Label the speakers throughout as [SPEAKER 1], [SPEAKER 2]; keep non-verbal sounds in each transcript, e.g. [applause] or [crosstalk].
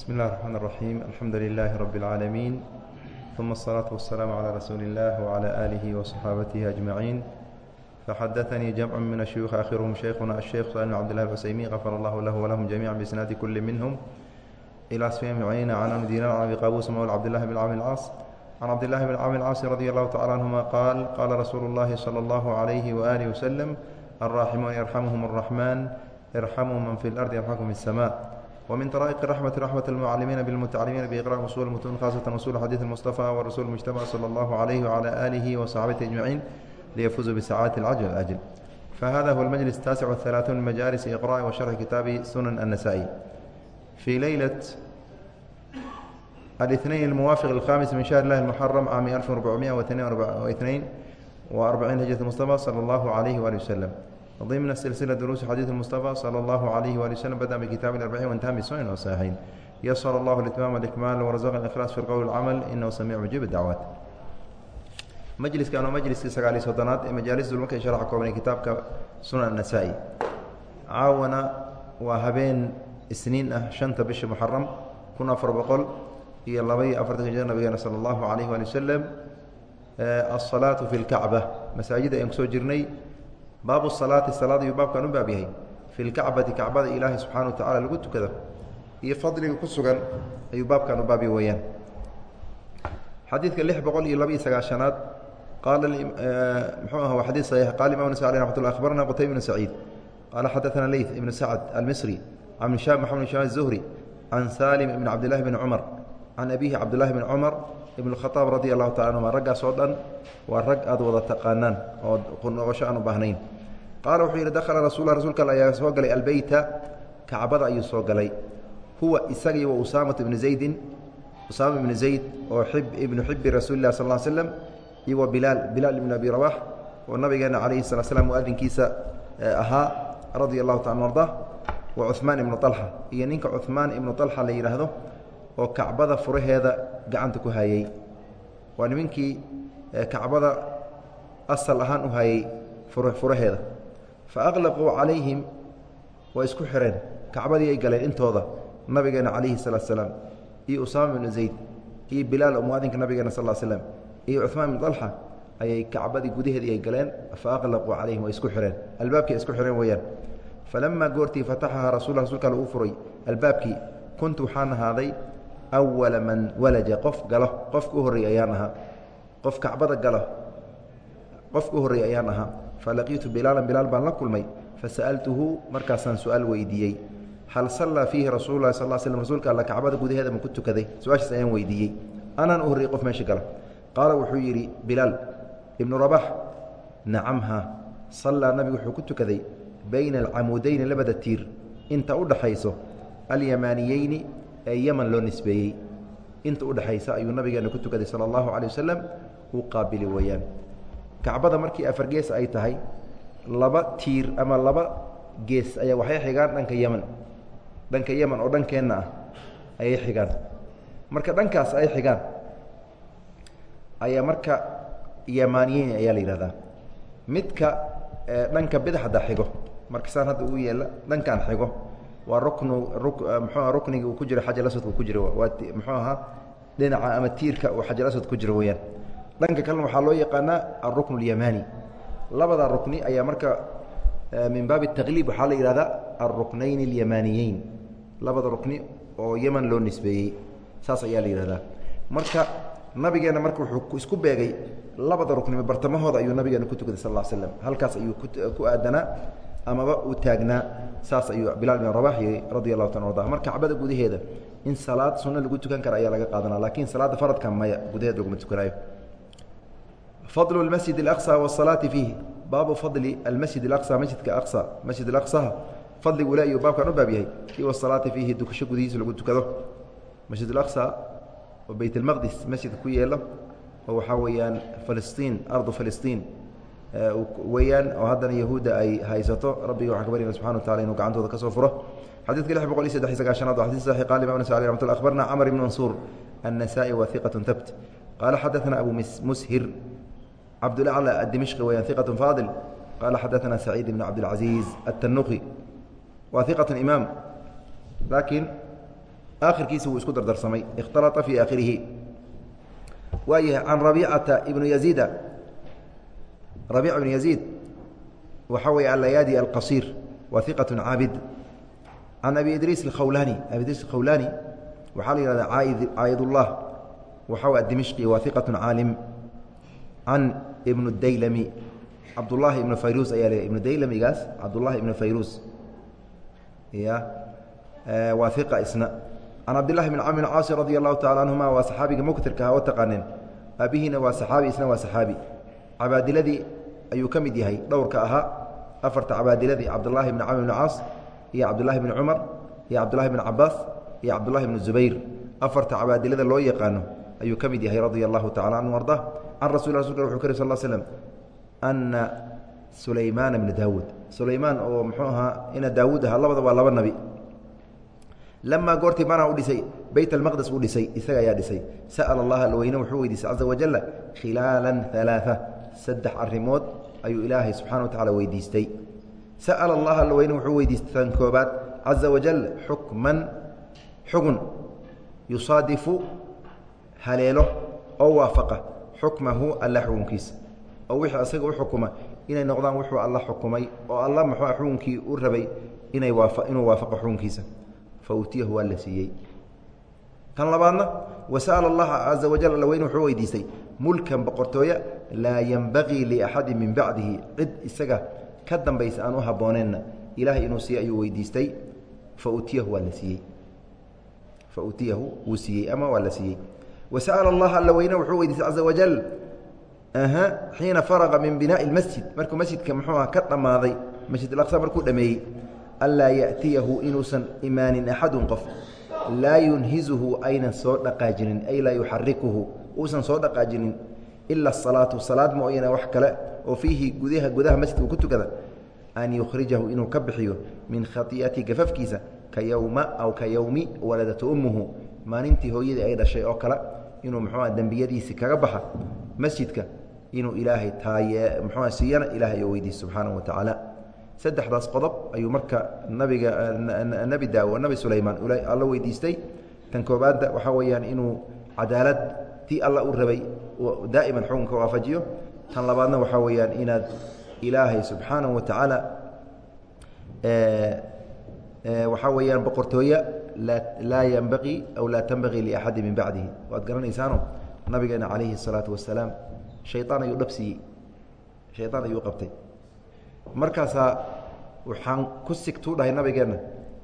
[SPEAKER 1] بسم الله الرحمن الرحيم الحمد لله رب العالمين ثم الصلاة والسلام على رسول الله وعلى آله وصحابته أجمعين فحدثني جمع من الشيوخ آخرهم شيخنا الشيخ صالح بن عبد الله العسيمي غفر الله له ولهم جميعا بإسناد كل منهم إلى سفيان بن عيينة عن أبي دينار عن أبي قابوس مولى عبد الله بن عامر العاص عن عبد الله بن عامر العاص رضي الله تعالى عنهما قال قال رسول الله صلى الله عليه وآله وسلم الراحمون يرحمهم الرحمن ارحموا من في الأرض يرحمكم في السماء ومن طرائق الرحمة رحمة المعلمين بالمتعلمين بإقراء أصول المتون خاصة أصول حديث المصطفى والرسول المجتمع صلى الله عليه وعلى آله وصحابته أجمعين ليفوزوا بسعادة العجل الأجل فهذا هو المجلس التاسع والثلاثون من مجالس إقراء وشرح كتاب سنن النسائي في ليلة الاثنين الموافق الخامس من شهر الله المحرم عام 1442 وأربعين هجرة المصطفى صلى الله عليه وآله وسلم ضمن سلسلة دروس حديث المصطفى صلى الله عليه وآله وسلم بدأ بكتاب الأربعين وانتهى بسنن وصحيحين يسر الله الإتمام والإكمال ورزقنا الإخلاص في القول والعمل إنه سميع مجيب الدعوات majliskan waa majliskii sagaaliy soddonaad ee majaalis dulmarka ay sharaxa koobanay kitaabka sunan annasaa-i caawana waa habeen isniin ah shanta bisha muxaram kun afar boqol iyo laba-iyo afartanka jir nabigeena sala allahu calayh waali wasalam asalaatu fi lkacba masaajida ayaan kusoo jirnay baabu salaati salaad ayuu baabkan u baab yahay fi lkacbati kacbada ilaahi subxaana wa tacala lagu tukado iyo fadliga ku sugan ayuu baabkan u baabya weyaan xadiidka lix boqol iyo laba iyo sagaashanaad qaala eh, mxuu ah waa xadii saxiix qala imam nasa aleh raxmatullah akhbarana qutayb ibnu saciid qaala xadaثana leyt ibnu sacd almisri can mxamed bin sham zuhri can salim ibn cabdillahi bn cumar can abihi cabdillahi bn cumar ibn khaaab radi allahu taala anhuma raggaas oo dhan waa rag aad wada taqaanaan oo noqosho aan u baahnayn. Qaala wuxuu yidhi dakhala rasuula rasuulka alle ayaa soo galay albeyta kacbada ayuu soo galay. Huwa isagii wa usaamata ibnu zaydin usaama ibnu zayd oo xib ibnu xibbi rasuuli sal l slam iyo wa bilaal bilaal ibnu abi rabax oo nabigeenna calayhi sala slam muadinkiisa eh, ahaa radia allahu taala arda wa cuhmaan ibnu alxa iyo ninka cuhmaan ibnu alxa la yidhaahdo oo kacbada furaheeda gacanta ku hayey waa nimankii kacbada asal ahaan u hayey furaheeda. Fa aqlaquu calayhim waa isku xireen. Kacbadii ay galeen intooda nabigeena calayhi salaatu salaam iyo usaama ibnu zayd iyo bilaal oo muadinka nabigeena sal slam iyo cuثmaan ibnu طalxa ayay kacbadii gudaheedii ay galeen. Fa aqlaquu calayhim waa isku xireen. Albaabkii isku xireen weeyaan. Falamaa goortii fataxaha rasul rasulka alle uu furay. Albaabkii kuntu waxaan ahaaday awala man walaja qof galo qofka u ayaan ahaa qof kacbada galo qofka u ayaan ahaa falaqiitu bilaalan bilaal baan la kulmay fasa'altuhu markaasaan su'aal weydiiyey hal sallaa fiihi rasuulu sal slm rsulka alla kacbada gudaheeda ma ku tukaday su'aashaas ayaan weydiiyey anaan u qof meesha gala qaala wuxuu yidhi bilaal ibnu rabax nacamha sallaa nabigu wuxuu ku tukaday bayna alcamudayni labada tiir inta u dhaxayso alyamaaniyeyni ee yeman loo nisbeeyey. Inta udhexaysa ayuu nabigeena ku tukaday sala allahu calay wasalam uu qaabili weeyaan. Kacbada markii afar gees ay tahay laba tiir ama laba gees ayaa waxay xigaan dhanka yeman dhanka yeman oo dhankeenna ah ayay xigaan. Marka dhankaas ay xigaan ayaa marka yamaaniyeyn ayaa la yidhahdaa. Midka dhanka bidxda xigo. Marka saan hadda uu yeela dhankaan xigo waa ruknu mxuua ruknigii uu ku jiro xajar aswadka uu ku jiro waa muxuu ahaa dhinaca ama tiirka uu xajar aswad ku jiro weeyaan dhanka kalena waxaa loo yaqaanaa alrukn اlyamani labada rukni ayaa marka min baabi الtaqliib waxaa la yihahdaa alruknayn اlyamaniyeyn labada rukni oo yeman loo nisbeeyey saas ayaa la yihahdaa marka nabigeena marka wuxuu isku beegay labada rukni bartamahooda ayuu nabigeena ku tukaday sal slam halkaas ayuu ku aadanaa amaba uu taagnaa saas ayuu bilaal bin rabax yii radi allahu taala arda marka kacbada gudaheeda in salaad sunno lagu tukan kara ayaa laga qaadanaa laakiin salaadda faradka maya gudaheed laguma tukanaayo fadlu masjid اaqصى wالsalaati fiihi baabu fadli almasjid اaqصى masjidka aqصى masjid اaqصaha fadligu le ayuu baabkan u baab yahay i wasalaati fiihi dukasho gudihiisa lagu tukado masjid اaqصى oo beyt اlmaqdis masjidka ku yeelo oo waxaa weeyaan filistiin ardu filistiin Eh, weyaan oo haddana yahuudda ay haysato. Rabbiga waxaan ka baryana subxana wa taala inuu gacantooda ka soo furo. Xadiidka lix boqol iyo saddex iyo sagaashanaad waa xadis saxi qaal imam nasa alay ramat akhbarna camr ibn mansuur annasaa'i wa hiqatun qaala xadaثna abu mushir cabdullah cala adimishqi weyaan faadil. Qaala xadaثna saciid ibn cabdilcaziiz attanuqi waa imaam. Laakiin aakhirkiisa wuu isku dardarsamay. Ikhtalata fii aakhirihi. Waayahay can rabiicata ibnu yaziida rabiica ibnu yaziid waxaa weeye allayaadi alqasiir waa iqat caabid can abi idriis alkhawlaani abi idriis alkhawlaani waxaa la yihahdaa caaid caayidullah waxaa w dimishqi waa iqat caalim can ibnu daylami cabdullaahi ibnu fayruus ayaa le ibnu daylamigaas cabdullaahi ibnu fayruus ya waa iqa isna. Can cabdillahi bn camr bn caasi radi allahu tacala canhuma waa saxaabiga muktirka aha oo taqaaneen. Aabihiina waa saxaabi isna waa saxaabi. Cabaadiladii ayuu ka mid yahay dhowrka ahaa afarta cabaadiladii cabdullaahi bn camr bn caas iyo cabdullaahi bni cumar iyo cabdullahi bn cabaas iyo cabdullahi bn zubayr. Afarta cabaadilada loo yaqaano ayuu ka mid yahay radia allahu tacala canhu arda can rasul rasulka wuxuu ka ri sal slm ana sulaymaana bna daawuud sulaymaan oo muxuu ahaa ina daawuud ahaa labada waa laba nabi. Lamaa goortii banaa u dhisay beyt almaqdes uu dhisay isaga ayaa dhisay. Sa'ala allaha alweyne wuxuu weydiisay caza wajalla khilaalan alaaa saddex arrimood ayuu ilaahay subxana wa tacala weydiistay. Sa'ala allaha alweyne wuxuu weydiistay tan koobaad caza wajal xukman xugun yusaadifu haleelo oo waafaqa xukmahu alla xukunkiisa oo wixii asaga u xukuma inay noqdaan wuxuu alla xukumay oo alla muxuu xukunkii u rabay inay inuu waafaqo xukunkiisa. Fautiyahu waa la siiyey kan labaadna wasa'ala allaha caza wajal alla weyne wuxuu weydiistay mulkan boqortooye laa yenbagii liaxadin min bacdihi cid isaga ka dambaysa aan u habbooneenna ilaahay inuu siiye ayuu weydiistay fautiyahu waa la siiyey. Fautiyahu wuu siiyey ama waa la siiyey. Wasa'ala allaha alla weyne wuxuu weydiistay caza wajal aha xiina faraqa min binaa'i lmasjid markuu masjidka muxuu aha ka dhammaaday masjid alaqsa markuu dhameeyey anlaa ya'tiyahu inuusan imaanin axadun qof laa yunhizuhu aynan soo dhaqaajinin ay laa yuxarikuhu uusan soo dhaqaajinin ila asalaatu salaad mooyane wax kale oo fiihi gudaha gudaha masjidka ku tukada an yukhrijahu inuu ka bixiyo min khai'ati gafafkiisa ka yowma aw ka yowmi waladatu ummuhu maalintii hooyadii ay dhashay oo kale inuu muxuua dembiyadiisi kaga baxa masjidka inuu ilaahay taaye muxuua siiyana ilahay oo weydiis subxaanahu wa tacaala saddexdaas qodob ayuu marka nabiga nebi daawo nebi sulaymaan alla weydiistay tan koobaadda waxaa weeyaan inuu cadaalad tii alla u rabay daa'iman xukunka waafajiyo tan labaadna waxaa weeyaan inaad ilaahay subxaanahu wa tacaala waxaa weeyaan boqortooye laa yenbaqii aw laa tenbaqii liaxadi min bacdihi waad garanaysaano nabigeena calayhi الsalaatu wasalaam shayطaan ayuu dhabsiiyey shayطaan ayuu qabtay markaasaa waxaan ku sigtuu dhahay nabigeenna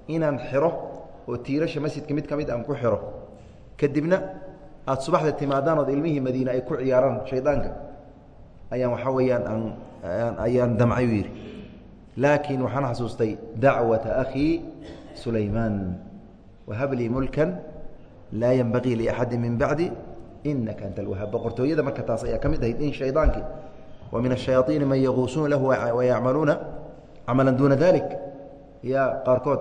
[SPEAKER 1] inaan xiro oo tiirasha masjidka mid ka mid aan ku xiro. Kadibna aada subaxda timaadaan ood ilmihii madiine ay ku ciyaaraan shaydaanka ayaan waxaa weeyaan aan ayaan damcayu yidhi. Laakiin waxaan xasuustay dacwata akhii sulaymaan wahab lii mulkan laa yenbagii liaxadi min bacdi inaka anta alwahaab boqortooyada marka taas ayaa ka mid ahayd in shaydaankii min ashayaaiini man yaquusuuna lahu wayacmaluuna camalan duuna dalik ya qaarkood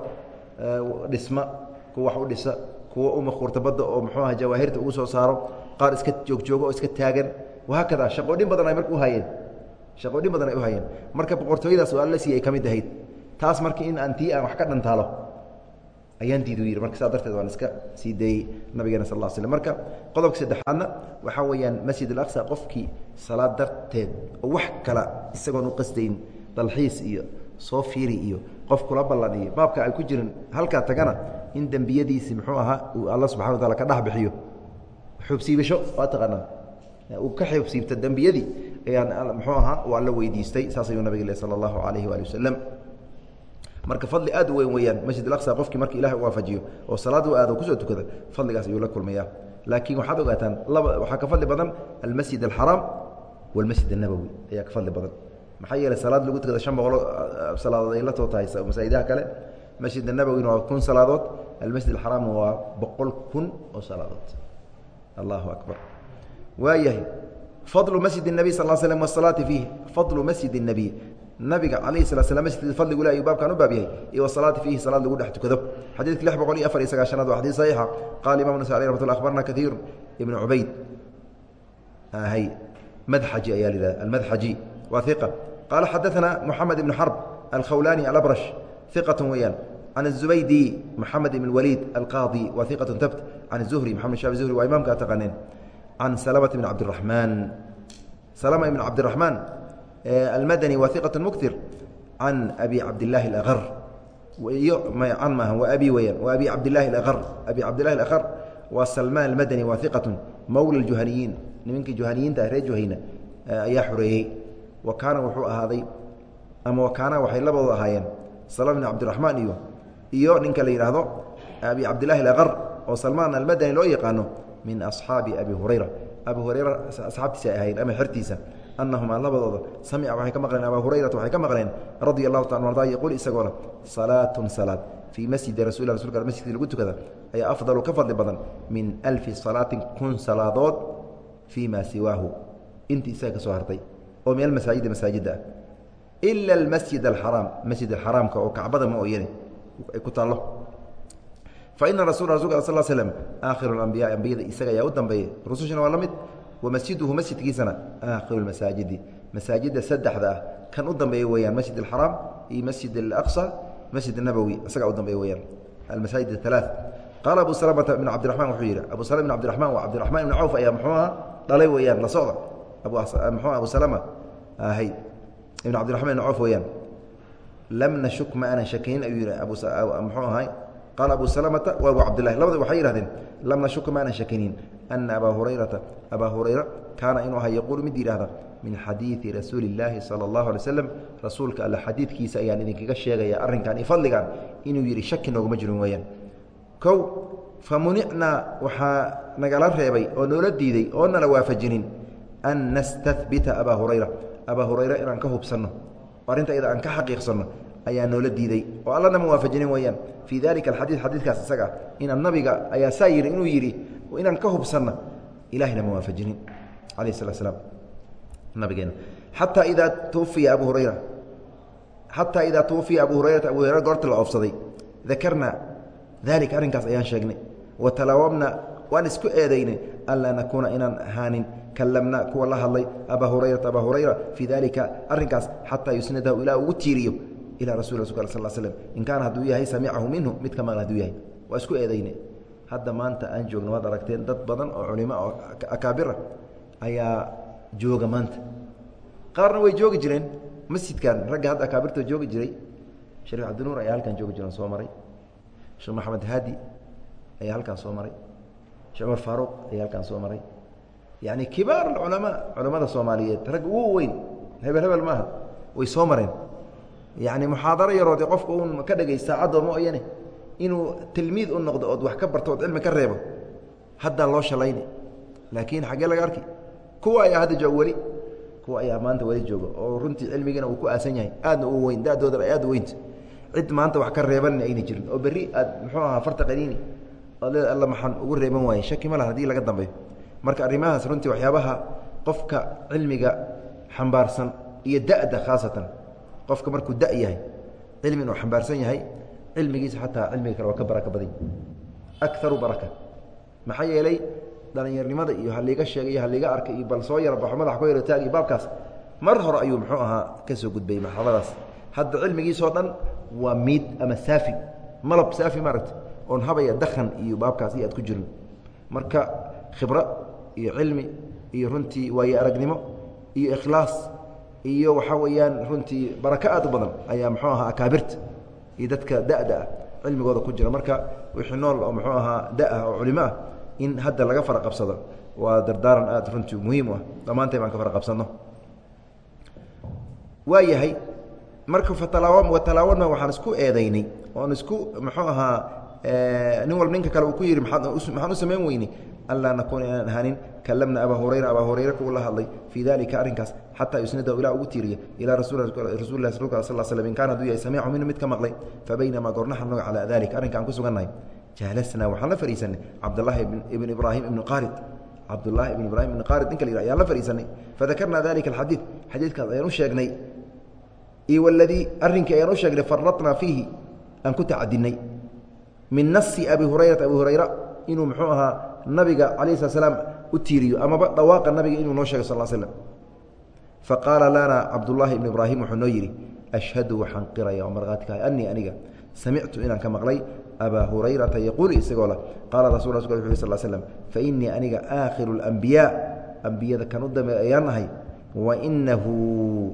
[SPEAKER 1] dhisma kuwa wax u dhisa kuwa u makuurta badda oo muxuu aha jawaahirta ugu soo saaro qaar iska joogjoogo oo iska taagan. Wahaakada shaqoodhin badan ay marka u hayeen. Shaqoodhin badan ay u hayeen. Marka boqortooyadaas oo alla siiyay ka mid ahayd. Taas marka in aan tii aan wax ka dhantaalo ayaan diidu yidhi marka saa darteed waan iska sii dayey nabigeena sal lla slm marka qodobka saddexaadna waxaa weeyaan masjid alaqsa qofkii salaad darteed oo wax kala isagoon u qasdayn dalxiis iyo soo fiiri iyo qof kula ballan iyo baabka ay ku jirin halkaa tagana in dembiyadiisi muxuu ahaa uu alla subxana wa taala ka dhex bixiyo. Xubsiibasho waa taqaanaa. Uu ka xubsiibta dembiyadii ayaan muxuu ahaa uu alla weydiistay saas ayuu nabig le sala allahu calayhi waali wasalam marka fadli aad u weyn weeyaan masjid alaqsa qofkii marka ilahay u waafajiyo oo salaad u aado kusoo tukada fadligaas ayuu la kulmaya laakiin waxaad ogaataan laba waxaa ka fadli badan almasjid alxaraam walmasjid annabowi ayaa ka fadli badan maxaa yeeley salaad lagu tukada shan boqoloo salaadood ay la too tahay masaajidaha kale masjid annabowina waa kun salaadood almasjid alxaraamna waa boqol kun oo salaadood allahu akbar waayahay fadlu masjid الnabiy sal l slm wasalaati fiih fadlu masjid الnabiy nabiga alayh slat sla masjidkiisa fadligu ilahay baabkan u baab yahay iyo wasalaati fiihi salaad lagu dhex tukado. Xadiidka lix boqol iyo afar iyo sagaashanaad waa xadiid saxiixa. Qaala imam nasa aleh raxmatullah akhbarna kaiir ibnu cubayd hay madxaji ayaa la yihahda almadxaji waa iqa qaala xadaana moxamed ibnu xarb alkhawlaani alabrash iqat weeyaan. Can azubaydi moxamed ibn waliid alqaadi waa iqatun tabt can zuhri moxamed shaabi zuhri waa imaamka a taqaaneen. Can salama bn cabdiraxmaan salama ibn cabdiraxmaan almadani wa iqaة muktir can abi cabdillaahi اlaqar iyo can maaha waa abi weyaan waa abi cabdillaahi اlaqar abi cabdillahi اlaqar waa salmaan almadani wa iqaة mowla اjuhaniyiin nimankii juhaniyiinta ah reer juhayna ayaa xoreeyey wa kaana wuxuu ahaaday ama wa kaana waxay labadooda ahaayeen salama bn cabdiraحmaan iyo iyo ninka la yidhaahdo abi cabdillahi alaqar oo salmaan almadani loo yaqaano min asxaabi abi hurayra abi hurayra asxaabtiisa ay ahayn ama xertiisa anahumaa labadooda samica waxay ka maqleen abaa hurayrata waxay ka maqleen radia allahu taala arda yaquul isagoona salaatun salaad fii masjidi rasul rasulka masjidkii lagu tukada ayaa afdalu ka fadli badan min alfi salaatin kun salaadood fii ma siwaahu intii isaga ka soo hartay oo min almasaajidi masaajidda ah ila almasjid alxaraam masjid alxaraamka oo kacbada ma ooyane ay ku taallo faina rasul rasulka sal slm aakhiru ambiya ambiyada isaga ayaa u dambeeyey rusushana waa la mid wa masjiduhu masjidkiisana. Aakhiru masaajidi masaajidda saddexda ah. Kan u dambeeya weyaan masjid alxaraam iyo masjid alaqsa masjid nabowi isagaa u dambeeya weyaan almasaajid alaa qaala abu salamata ibn cabdiraxmaan wuxuu yidhi abu salama ibn cabdiraxmaan waa cabdiraxmaan ibn cawf ayaa muxuu aha dhalay weyaan la socda. Abu abu salama. Hay ibn cabdiraxmaan ibn cawf weyaan lam nashuk ma aanan shakinin ayuu yihi abumuxuu ahay. Qaala abu salamata wa abu cabdillahi labada waxay yihahdeen lam nashuk ma aanan shakinin ana abaa hurayrata abaa hurayra kaana inuu ahaa yaquulu mid yidhahda min xadiidi rasuuli illaahi sala allahu alay slam rasuulka alle xadiidkiisa ayaan idinkaga sheegaya arrinkan iyo fadligan inuu yidhi shaki nooguma jirin weeyaan kow fa municnaa waxaa nagala reebay oo noola diiday oo nala waafajinin an nastahbita abaa hurayra abaa hurayra inaan ka hubsanno arrinta iyada aan ka xaqiiqsanno ayaa noola diiday oo allana ma waafajinin weeyaan fii dalika alxadiid xadiidkaas isaga inaan nabiga ayaa saa inaan ka hubsanno ilahina ma waafajinin. Calayh salatu slaam nabigeena. Xataa idaa tuwfiya abu hurayra. Xataa idaa tuwfiya abu hurayrata abu hurayra goorta la oofsaday. Dakarna dalika arrinkaas ayaan sheegnay. Wa talaawamna waan isku eedaynay anlaa nakuuna inaan ahaanin kallamna kuwa la hadlay abaa hurayrata abaa hurayra fii dalika arrinkaas xataa yusnadahu ilaa ugu tiiriyo ilaa rasul rasulka sal slm in kaana hadduu yahay samicahu minhu mid ka maqan haduu yahay. Waa isku eedayne hadda maanta aan joogno waad aragteen dad badan oo culimo oo akaabira ayaa jooga maanta. Qaarna way joogi jireen. Masjidkan ragga hadda akaabirta joogi jiray shariif cabdinuur ayaa halkan joogi jiran soo maray. Sheekh maxamed haadi ayaa halkan soo maray. Sheekh cumar faaruuq ayaa halkan soo maray. Yacni kibaar alculamaa culamada soomaaliyeed rag ugu weyn hebel hebel maaha way soo mareen. Yacni muxaadaro yaroode qofka uun ka dhegay saacadoo mooyane inuu tilmiid u noqdo ood wax ka barto ood cilmi ka reebo haddaa loo shalayni. Laakiin xaggee laga arki kuwa ayaa hadda joog weli kuwa ayaa maanta weli jooga oo runtii cilmigana uu ku aasan yahay aadna uu weyn dadoodana ay aad weynta. Cid maanta wax ka reebanna ayna jirin oo berri aad muxuu ahaa farta qaniini ood leeda alla maxaan ugu reeban waaye shaki ma laha haddii laga dambeeyo. Marka arrimahaas runtii waxyaabaha qofka cilmiga xambaarsan iyo da'da khaasatan qofka markuu da yahay cilmi inuu xambaarsan yahay cilmigiisa xataa cilmiga kale waa ka baraka badan akaru baraka. Maxaa yeelay dhalinyarnimada iyo haliiga sheegay iyo haliiga arkay iyo bal soo yara baxo madax ku yara taag iyo baabkaas mar hore ayuu muxuu ahaa ka soo gudbayey hadda cilmigiisoo dhan waa miid ama saafi malab saafi maaragta oon habaya dakhan iyo baabkaas iyo aad ku jirin. Marka khibro iyo cilmi iyo runtii waaye aragnimo iyo ikhlaas iyo waxaa weeyaan runtii barako aad u badan ayaa muxuu ahaa akaabirta iyo dadka da'da ah cilmigooda ku jira. Marka wixii nool oo muxuu ahaa da'ah oo culimo ah in hadda laga fara qabsado waa dardaaran aad runtii muhiim u ah. Dhammaantay baan ka fara qabsanno. Waa yahay marka fatalaawa watalaawana waxaan isku eedaynay oon isku muxuu ahaa nin walba ninka kale uu ku yidhi maxaan u samayn weyney anlaa nakuuna inaan ahaanin kallamna abaa hurayra abaa hurayra kuwa la hadlay. Fii dalika arrinkaas xataa yusnadahu ilaa ugu tiiriya ilaa rasuuli lah rasulka sal slm in kaana haduu yahay samiicu minhu mid ka maqlay fabaynamaa goornaxanu calaa dalika arrinka aan ku sugannahay jaalasnaa waxaan la fadhiisanay cabdallaahi ibn ibraahim ibn qaarid cabdullaahi ibn ibrahim ibn qaarid ninka la ayaan la fadhiisanay fadakarnaa dalika alxadiid xadiidkaas ayaan u sheegnay. Iyo waladii arrinkii ayaan u sheegnay faradnaa fiihi aan ku tacadinay min nasi abi hurayrata abi hurayra inuu muxuu ahaa nabiga calayh slat slaam u tiiriyo amaba dhawaaqa nabiga inuu noo sheegay sal slm faqaala lana cabdullaahi ibn ibraahim wuxuu noo yidhi ashhadu waxaan qiraya oo markhaati aniga. Samictu inaan ka maqlay abaa hurayrata yaquul isagoo leh qaala rasul wuxu sal slm fainii aniga aakhiru اlambiyaa ambiyada kan u dambeey ahay wainahu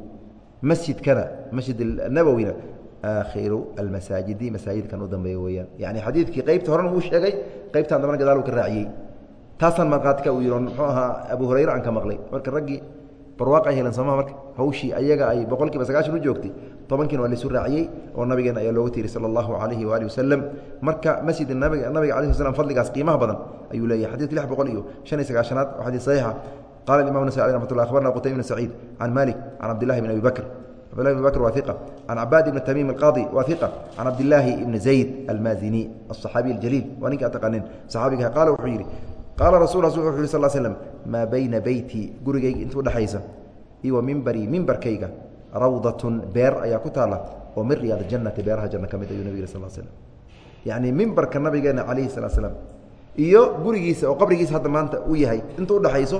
[SPEAKER 1] masjidkana masjid nabowina aakhiru almasaajidi. Masaajidkan u dambeeya weeyaan. Yani xadiidkii qeybta horena uu sheegay qeybtaan dambana gadaal uu ka raaciyey. Taasaan markaatika uu yihi muxuu ahaa abu hurayre aan ka maqlay. Marka raggii barwaaq ay heleen sooma marka hawshii ayaga ay boqol kiiba sagaashan u joogtay tobankiina waa laisu raaciyey oo nabigeena ayaa looga tiiri sala allahu calayhi waali wasalam marka masjid nabiga nabiga alai sl fadligaas qiimaha badan ayuu leeyahay. Xadidka lix boqol iyo shan iyo sagaashanaad waa xadiis saxiixa. Qala imam nasai alih ramat llah akhbarna qutayb bn saciid can malik can cabdillahi bn abi bakr. Cabdillahi bn bakr waa iqa can cabaad ibni tamiim alqaadi waa iqa can cabdillaahi ibni zayd almaazini alصaxaabiy aljaliil. Waa ninka ad taqaanin saxaabiga qaala wuxuu yidhi qaala rasul rasul wuxu yhi sal slm maa bayna beyti gurigayga inta udhexaysa iyo wa mimbarii mimbarkayga rawdatun beer ayaa ku taalla oo min riyaad jannati beeraha janno ka mid ayuu nabig sal slm yacni mimbarka nabigeena calayhi salatu slam iyo gurigiisa oo qabrigiisa hadda maanta u yahay inta udhexayso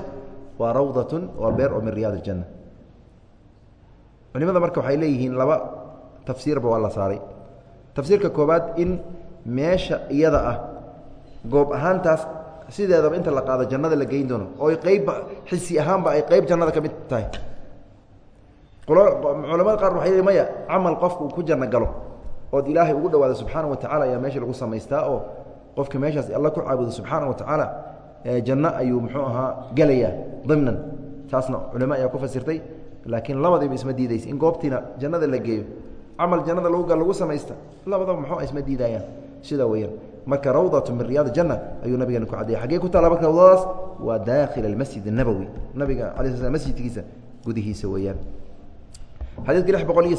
[SPEAKER 1] waa rawdatun waa beer oo min riyaad aljanna culimada marka waxay leeyihiin laba tafsiirba waa la saaray. Tafsiirka koobaad in meesha iyada ah goob ahaantaas sideedaba inta la qaado jannada la geyn doono oo qeybba xisi ahaanba ay qeyb jannada ka mid tahay. Culamada qaar waxay maya camal qofka ku janno galo ood ilaahay ugu dhawaado subxaana wa tacala ayaa meesha lagu samaystaa oo qofka meeshaas alla ku caabudo subxaana wa tacaala janno ayuu muxuu ahaa gelayaa dimnan taasna culamo ayaa ku fasirtay laakiin labadiiba isma diidaysa in goobtiina jannada la geeyo camal jannada lagu lagu samaysta labadaba muxuu isma diidayaan. Sidaa weeyaan marka rawdatu min riyaad janna ayuu nabigeena ku caddeeyay xaggee ku taala marka rawdadaas waa daakhil almasjid الnabowi nabiga ala sl masjidkiisa gudihiisa weeyaan xadiidka lix boqol iyo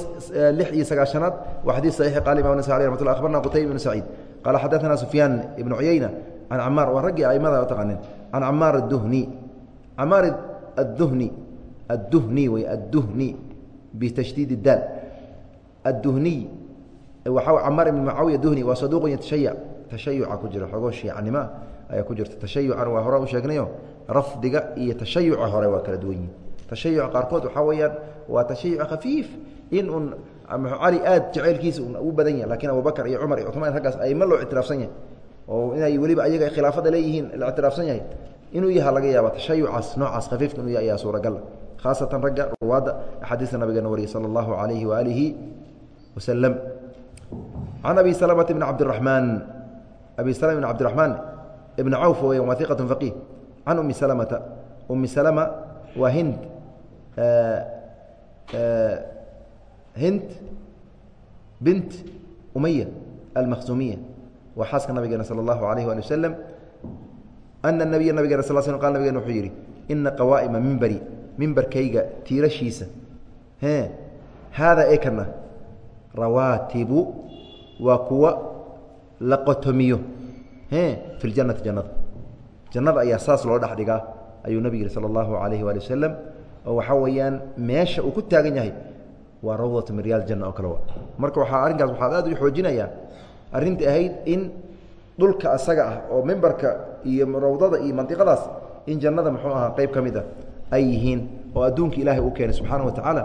[SPEAKER 1] lix iyo sagaashanaad waa xadiid saxiix qala imam nas alي ramat lla akhbarna qutayb ibnu saciid qaala xadaثana sufyaan ibnu cuyayna can camaar waa raggii aimada taqaanin can camaar aduhni camaar aduhni adduhni wey adduhni bitashdiid اdaal adduhniy waxaa camaar ibn mucaawiya duhni waa saduuqun yatashayac tashayuca ku jira. Xogoo shiicnimoa ayaa ku jirta. Tashayucan waa hore u sheegnayo. Rafdiga iyo tashayuca hore waa kala duwan yihiin tashayuca qaarkood waxaa weeyaan waa tashayuc khafiif in un cali aad jaceylkiisa u badan yahay. Lakiin abubakar iyo cumar iyo cumaan raggaas ayma loo ictiraafsan yahay. Oo inay weliba ayaga khilaafada leeyihiin la ictiraafsan yahay. Inuu yaha laga yaaba tashayucaas noocaas khafiifka inuu yahay ayaa suuragala. Khaasatan ragga ruwaadda axaadiista nabigeena wariyay sala allahu calayhi waaalihi wasalam can abi salamata bn cabdiraxmaan abi salama bn cabdiraxmaan ibn cawf weya waa iqat faqih can umi salamata umi salama waa hind hind bint umaya almakhsumiya waa xaaska nabigeena sala allahu alayh waali wasalam ana nabiya nabigeena sal sl qal nabigena wuxuu yidhi ina qawaa'ima mimberi mimbarkayga tiirashiisa e haadaa ekana rawaatibu waa kuwa la qotomiyo fi ljannati jannada. Jannada ayaa saas loo dhex dhigaa ayuu nabig yihi sala allahu alayhi waali wasalam oo waxaa weeyaan meesha uu ku taagan yahay waa rawdatu min riyaal janna oo kale wa marka waxaa arrinkaas waxaad aad u xoojinayaa arrintii ahayd in dhulka asaga ah oo mimbarka iyo rawdada iyo mandiqadaas in jannada muxuu ahaa qeyb ka mid a ay yihiin oo adduunka ilaahay uu keenay subxaana wa tacaala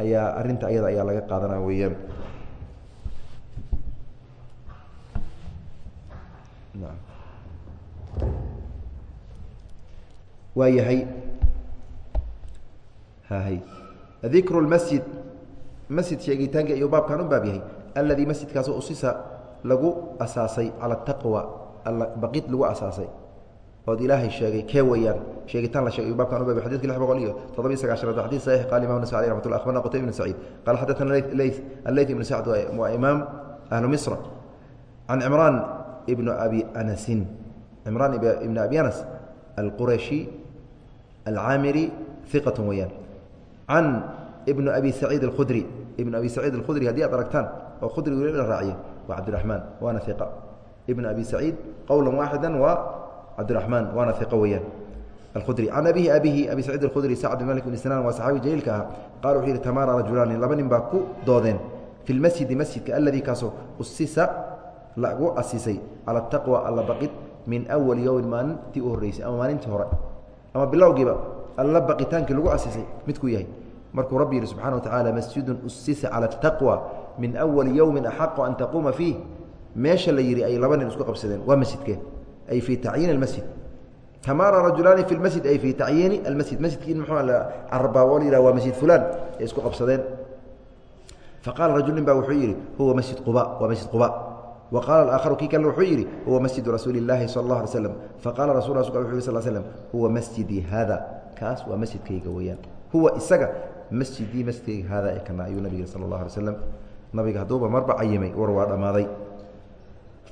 [SPEAKER 1] ayaa arrinta ayada ayaa laga qaadanaa weeyaan waa yahay hay dikru lmasjid masjid sheegitaanka iyo baabkan u baab yahay alladii masjidkaasoo usisa lagu asaasay cala taqwa baqid lagu asaasay ood ilaahay sheegay kee weeyaan sheegitaan la sheegay baabkan u baab xadidka lix boqol iyo toddobiy sagaashanaad xadid saxiix qala imam nas alih ramat llah akhbarna qutayb ibn saciid qala xadathana leyth alleyth ibn sacd waa imaam ahlu misra can cimraan ibnu abi anasin. Cimraan ibn abi anas alqurashi alcaamiri iqat weyaan can ibn abi saciid alkhudri ibn abi saciid alkhudri haddii aad aragtaan oo khudri weli la raaciyo waa cabdiraxmaan waana iqa ibn abi saciid qowla waaxida waa cabdiraxmaan waana iqa weyaan alkhudri can abihi abihi abi saciid alkhudri sacd malik bn sinaan waa saxaabi jaliilka ahaa. Qala wuxuu yihi tamaara rajulaani laba nin baa ku doodeen. Fi lmasjidi masjidka aladii kaasoo usisa lagu asisay cala taqwa alla min awali yowmin maalintii u horreysay ama maalintii hore. Ama bilowgiiba alla baqitaankii lagu asisay midkuu yahay. Markuu rabbi yihi subxana wa tacaala masjidun usisa cala ataqwa min awali yowmin axaqu an taquuma fiih. Meesha la yidhi ay laba isku qabsadeen waa masjidkee ay fii tacyiini almasjid. Tamaara rajulaani fi lmasjid ay fii tacyiini almasjid. Masjidkii in la yihah waa masjid fulaan. Ay isku qabsadeen. Faqala rajul nin baa wuxuu yidhi huwa masjid quba waa masjid quba wa qaala aakharu kii kalena wuxuu yidhi huwa masjidu rasuuli اllaahi sala اllah alay slam faqala rasul rasulka wuxu yh sl slm huwa masjidii haada kaas waa masjidkayga weeyaan huwa isaga masjidii masjidkayga haada ee kana ayuu nabig sala اllah alay slam nabiga hadduuba marba cayimay war waa dhammaaday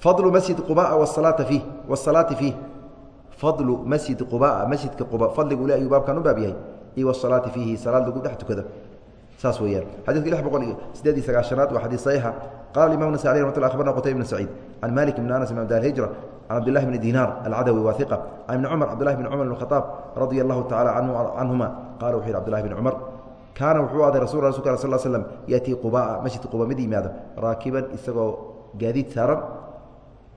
[SPEAKER 1] fadlu masjid qubaa wasalaata fiih wasalaati fiih fadlu masjid qubaa masjidka quba fadligu le ayuu baabkan u baab yahay iyo wasalaati fiihi salaad lagu dhex tukada saas weyaan xadidka lix boqol iyo sideed iyo sagaashanaad waa xadiis saxiixa. Qala imam nas alي ramat lla abarna qutayb bn saciid can malik bn anas imam dar hijra can cabdillahi bni diinaar alcadawi wa iqa can ibni cumar cabdillahi bn cumar bn khaaab radia allahu tacala canhuma qala wuxu yhi abdillahi bn cumar kaana wuxuu aday rasul rasulka al sl slm yatii qubaa masjidka quba mid yimaado raakiban isagoo gaadiid saaran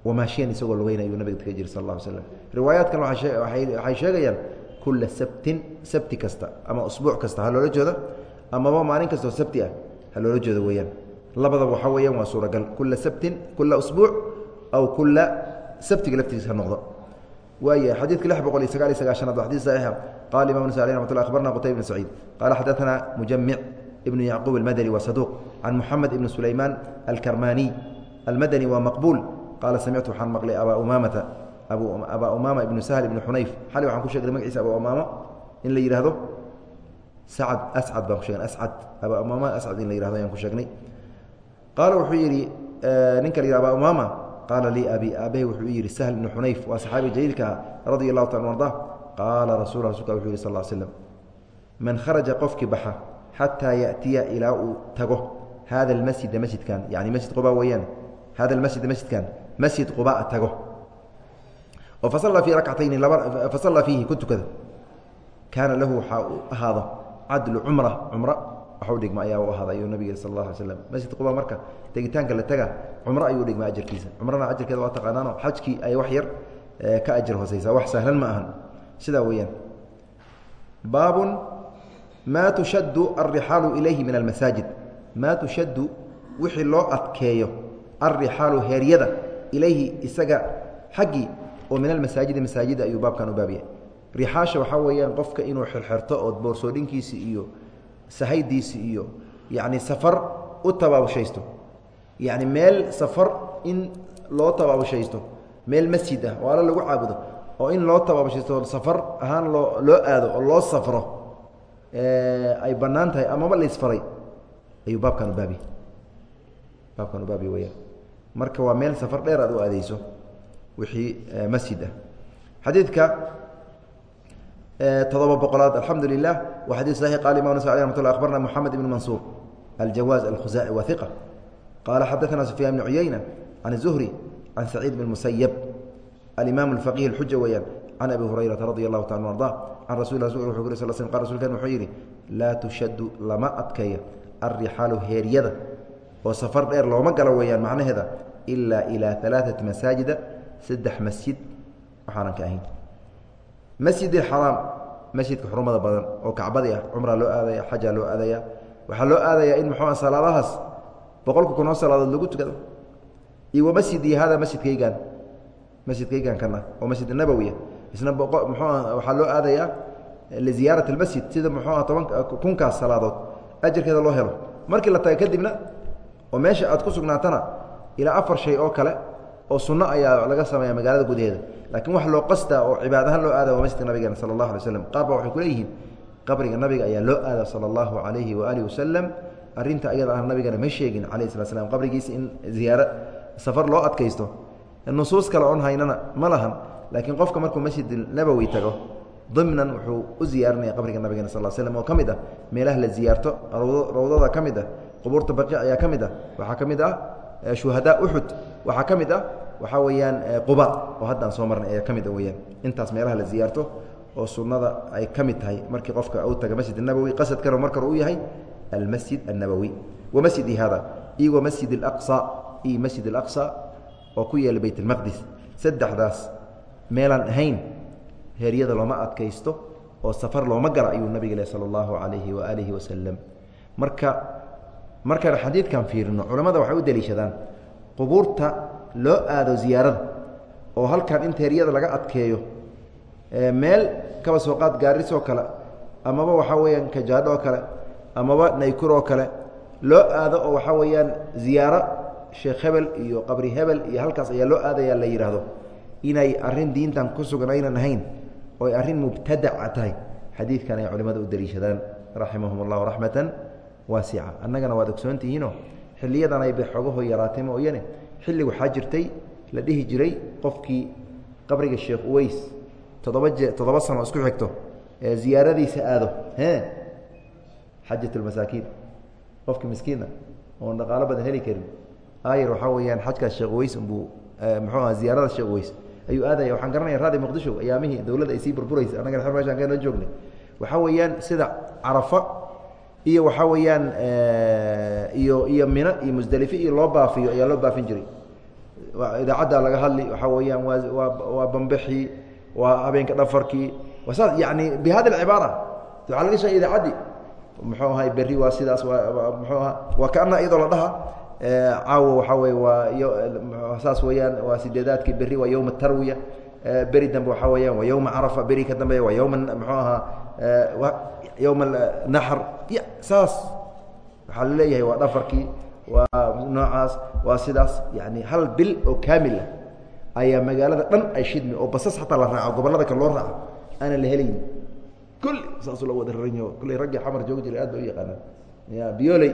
[SPEAKER 1] wamaashiyan isagoo lugeyna ayuu nabiga ka jiri sal la slm riwaayaadkan waxay sheegayaan kula sabtin sabti kasta ama usbuuc kasta ha loola jeedo amaba maalin kastoo sabti ah ha loola jeedo weeyaan. Labadaba waxaa weeyaan waa suuragal. Kula sabtin kula usbuuc aw kula sabtiga laftigiisa ha noqdo. Waaya xadiidka lix boqol iyo sagaal iyo sagaashanaad waa xadis saxiixa qala imam nasa alih qaala acad acad baan ku sheegnay acad aba umaama acad in la yihahdo ayaan ku sheegnay qaala wuxuu yidhi ninka la yihah aba umaama qaala lii abi aabbahay wuxuu yidhi sahl bnu xunayf waa saxaabi jaliilka ah allahu taala arda qaala rasul rasulka wuxuu yihi sal l slm man kharaja qofkii baxa xataa yaatiya ilaa uu tago hada almasjida masjidkan yani masjid quba weyaan hada almasjida masjidkan masjid qubaa tago oo fasalla fii rakcatayni fasalla fiihi ku tukada kaana lahu waxaa u ahaado cadlu cumra cumro waxu dhigma ayaa u ahaada ayuu nabig sal اla alay slam masjid quba marka tegitaanka la tega cumro ayuu dhigma ajarkiisa cumrana ajarkeeda waa taqaanaano xajkii ay wax yar ka ajar hooseysaa wax sahlan ma ahan. Sidaa weeyaan. Baabun maa tushaddu alrixaalu ilayhi min almasaajid. Maa tushaddu wixii loo adkeeyo alrixaalu heeryada ilayhi isaga xaggii oo min almasaajidi masaajida ayuu baabkan u baabiyay rixaasha waxaa weeyaan qofka inuu xirxirto oo boorsoodhinkiisi iyo sahaydiisi iyo yacni safar u tabaabushaysto yacni meel safar in loo tabaabushaysto meel masjid ah oo alla lagu caabudo. Oo in loo tabaabushaysto safar ahaan loo loo aado oo loo safro. Ay bannaan tahay amaba laisfaray ayuu baabkan u baabiye baabkan u baabiye weyaan marka waa meel safar dheer aad u aadeyso wixii masjid ah. Xadiidka todoba boqolaad alxamdu lilah wa xadii saxiix qala imam nas alي ramat lla abarna moxamed ibn mansuur aljawaaz alkhuzaaci wa iqa qaala xadaثana sufyaan bn cuyayna can الzuhri can saciid bn musayab alimaam اlfaqih اlxuja weeyaan can abi hurayrata radi allahu taala an arda can rasul rasul wuxuu ku sal sl qa rasulkan wuxuu yidhi laa tushaddu lama adkeeyo alrixaalu heeryada oo safar dheer looma galo weeyaan macnaheeda ilaa ilaa alaaثati masaajida saddex masjid waxaanan ka ahayn masjid اxaraam masjidka xurumada badan oo kacbadii ah cumraa loo aadaya xajaa loo aadaya waxaa loo aadayaa in muxuu salaadahaas boqolka kunoo salaadood lagu tukado. Iyo masjidii hada masjidkaygan masjidkaygan kana oo masjid nabowiya isna muxuu waxaa loo aadayaa liziyaarat اlmasjid sida muxuu aha toban kunkaas salaadood ajarkeeda loo helo. Markii la taga kadibna oo meesha aad ku sugnaatana ilaa afar shay oo kale oo sunno ayaa laga sameeya magaalada gudaheeda. Laakiin wax loo qastaa oo cibaadahaan loo aada waa masjidka nabigeena sala allahu alay slam qaar baa waxay ku leeyihiin qabriga nabiga ayaa loo aada sala allahu calayhi waaalih wasalam arrinta ayada ah nabigana ma sheegin calayhi slat slam qabrigiisa in ziyaaro safar loo adkaysto. Nusuus kale oon haynana ma lahan. Laakiin qofka markuu masjid nabowi tago dimnan wuxuu u ziyaarinaya qabriga nabigeena sal slm oo ka mid ah meelaha la ziyaarto. Rawdada ka mid ah qubuurta baqiic ayaa ka mid ah. Waxaa ka mid ah shuhadaa uxud waxaa ka mid ah waxaa weeyaan quba oo haddaan soo marnay ayaa ka mid a weyaan intaas meelaha la ziyaarto oo sunnada ay ka mid tahay markii qofka uu taga masjid الnabowi qasadkana markar uu yahay almasjid الnabowi wa masjidi hada iyo wa masjid اlaqصى iyo masjid اlaqصى oo ku yeela beyt اlmaqdis saddexdaas meelaan ahayn heeryada looma adkaysto oo safar looma gala ayuu nabiga leh salى اllahu عalayhi waalihi wasalam marka markaan xadiidkan fiirino culammada waxay u daliishadaan qubuurta loo aado ziyaarada oo halkan in teeryada laga adkeeyo meel kaba soo qaad gaarisoo kale amaba waxaa weeyaan kajaadho oo kale amaba naykur oo kale loo aado oo waxaa weeyaan ziyaaro sheekh hebel iyo qabri hebel iyo halkaas ayaa loo aadaya la yidhaahdo inay arrin diintan ku sugan aynan ahayn oo ay arrin mubtadaca tahay. Xadiidkan ay culimmada u daliishadaan raximahum allahu raxmatan waasica annagana waad ogsoontihiinoo xiliyadan ay baxogaho yaraatay mooyane xilli waxaa jirtay la dhihi jiray qofkii qabriga sheekh uweys toddoba je toddoba sano isku xigto ee ziyaaradiisa aado. E xajat lmasaakiin qofki miskiina oon dhaqaalo badan heli karin. Ayar waxaa weeyaan xajkaas sheekh uweys unbuu muxuu aha ziyaarada sheekh uweys. Ayuu aadaya waxaan garanaya raadi muqdisho ayaamihii dowladda ay sii burburaysa annagana xer meshaan keenoo joognay. Waxaa weeyaan sida carafa iyo waxaa weeyaan iyo iyo mino iyo musdelife iyo loo baafiyo ayaa loo baafin jiray. Idaacadda laga hadli waxaa weeyaan waa waa waa bambexii waa habeenka dhafarkii. Waa saas yani bi hada alcibaara waxaa laga sheegay idaacaddii muxuu ahay berri waa sidaas waa muxuu aha waa kaana iyadoo la dhaha caawa waxaa weye waa saas weeyaan waa sideedaadkii berri waa yowma tarwiya. Beri dambe waxaa weeyaan waa yowma carafa beri ka dambeeya waa yowma muxuu ahaa yowma naxr y saas. Waxaa la leeyahay waa dhafarkii waa noocaas waa sidaas. Yani hal bil oo kaamil ah ayaa magaalada dhan ay shidmi oo basas xataa la raaco gobollada kale loo raaco aanan la helayn kulli saasuu la wada raranyo kulley raggii xamar joogi jiray aad ba u yaqaanaan. Ya bioley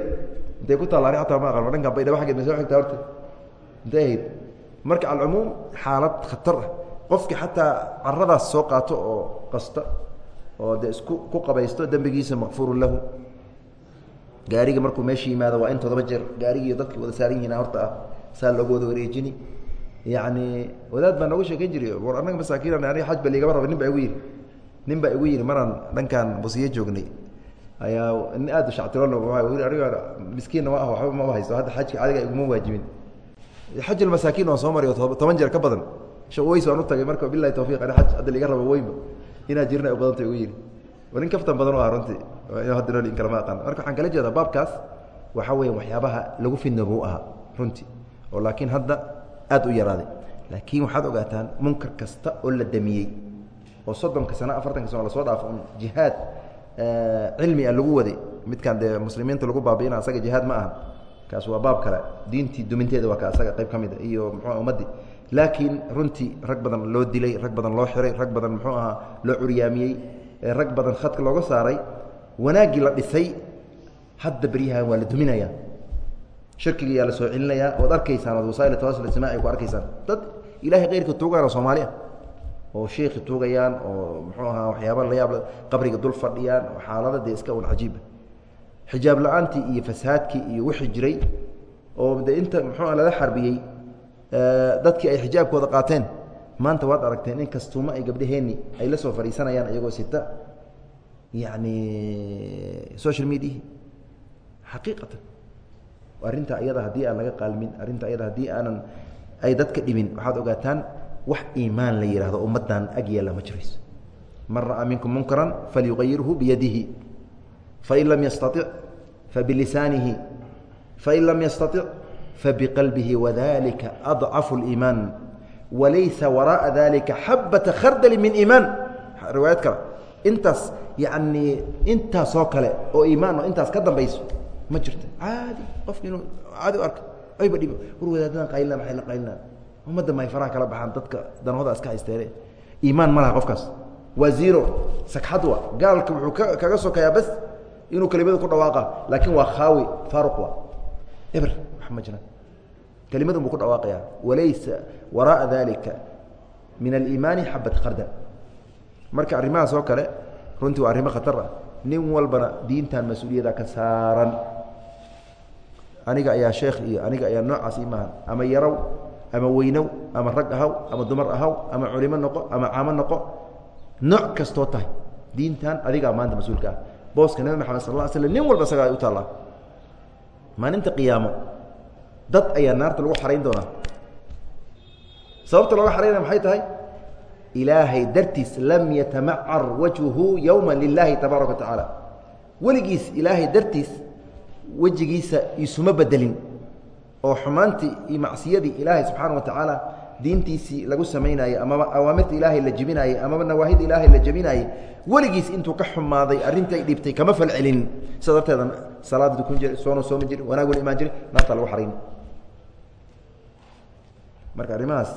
[SPEAKER 1] intay ku taalla ani ataa ma aqan dhankan baydhaba xaggeed ma soo xigtaa horta. Intay ahayd. Marka alcumuum xaalad khatar ah. Qofki xataa caradaas soo qaato oo qasta oo de isku ku qabaysto dembigiisa makfuurun lahu. Gaariga markuu meesha yimaado waa in todoba jeer. Gaarigiiyo dadkii wada saaran yihiin horta ah saa loogu wada wareejini. Yacni wadaad baa nooga sheekeyn jiray war annaga masaakiinan aniga xaj ba ligama raba nin baa igu yidhi. Nin baa igu yidhi maraan dhankan busiye joognay. Ayaa nin aad u shactiroolo aniga miskiinna ma ah waxba mama haysto hadda xajka adiga iguma waajibin. Xaj almasaakiin waan soo mariyo toban jeer ka badan. Shaweys waan u tagay marka bilahi tawfiiq ani aj hadda liga raba weynba inaad jirna u badanta igu yidhi nin kaftan badan u ah runtii hadda nool in kalama aqaan. Marka waxaan kala jeedaa baabkaas waxaa weya waxyaabaha lagu fidno buu ahaa runtii. Oo laakiin hadda aad u yaraaday. Laakiin waxaad ogaataan munkar kasta oo la damiyey. Oo soddonka sano afartanka sano la soo dhaafo un jihaad cilmi a lagu waday. Midkaan dee muslimiinta lagu baabi'ina asaga jihaad ma aha kaas waa baab kale. Diintii duminteeda waa ka asaga qayb ka mid a iyo muxuu ummaddii laakiin runtii rag badan loo dilay rag badan loo xiray rag badan muxuu ahaa loo curyaamiyey rag badan khadka looga saaray wanaaggii la dhisay hadda beryahan waa la duminaya. Shirkiga yaa la soo celinayaa oad arkaysaan ood wasaail tawasul ijtimaci ay ku arkaysaan. Dad ilahay keyrka tuugayaan oo soomaali ah oo sheikhi tuugayaan oo muxuu ahaa waxyaaba la yaab qabriga dul fadhiyaan xaalada dee iska un cajiiba xijaab la'aantii iyo fasahaadkii iyo wixii jiray oo de inta muxuu lala xarbiyey dadkii ay xijaabkooda qaateen. Maanta waad aragteen in kastuumo ay gabdhaheenni ay la soo fadhiisanayaan iyagoo sita yacni social mediahi xaqiiqatan. Arrinta iyada haddii aan laga qaalmin arrinta iyada haddii aanan ay dadka dhibin waxaad ogaataan wax iimaan la yihahdo ummaddan ag yaalla ma jirayso. Man ra'aa minkum munkaran falyuqayirhu biyadihi. Fain lam yastaطic fabilisaanihi fain lam yastaطic fabiqalbihi wadalika adcafu اliimaan walaysa waraaءa dalika xabata khardali min iimaan riwaayad kale intaas yacni intaasoo kale oo iimaan intaas ka dambayso ma jirto caadi qofki inuu caadi u arka ayba dhib war wadaadadan qaylina maxay la qaylinaan ummadda ma ay faraha kala baxaan dadka danahooda iska haysteene iimaan ma laha qofkaas waa zero sagxad wa gaalka wuxuu ka kaga sokayaa bas inuu kelimada ku dhawaaqa laakiin waa khaawi faaruq wa eber wax ma jiraan kelimad unbuu ku dhawaaqaya. Walaysa waraaءa dalika min aliimaani xabat kharda marka arrimahaas oo kale runtii waa arrimo khatar ah. Nin walbana diintan mas'uuliyada ka saaran. Aniga ayaa sheekh iyo aniga ayaa noocaas imahan ama yarow ama weynow ama rag ahaw ama dumar ahaw ama culimo noqo ama caamo noqo. Nooc kastoo tahay. Diintan adigaa maanta mas'uulka ah. Booska nebi maxamed sal lla slam nin walba isagaa u taallaa. Maalinta qiyaamo dad ayaa naarta lagu xarayn doonaa. Sababta looga xaraynaya maxay tahay? Ilaahay dartiis lam yatamacar wajhuhu yowma lilaahi tabaaraka wa tacaala. Weligiis ilaahay dartiis wejigiisa isuma bedelin. Oo xumaantii iyo macsiyadii ilaahay subxaana wa tacaala diintiisii lagu samaynaayey amaba awaamirta ilaahay la jebinaayey amaba nawaahida ilaahay la jebinaayey weligiis intuu ka xumaaday arrintai dhibtay kama falcelin. Sida darteeda salaada dukun jiri soona soomi jiri wanaag wala imaan jiri naarta lagu xarayn marka arrimahaas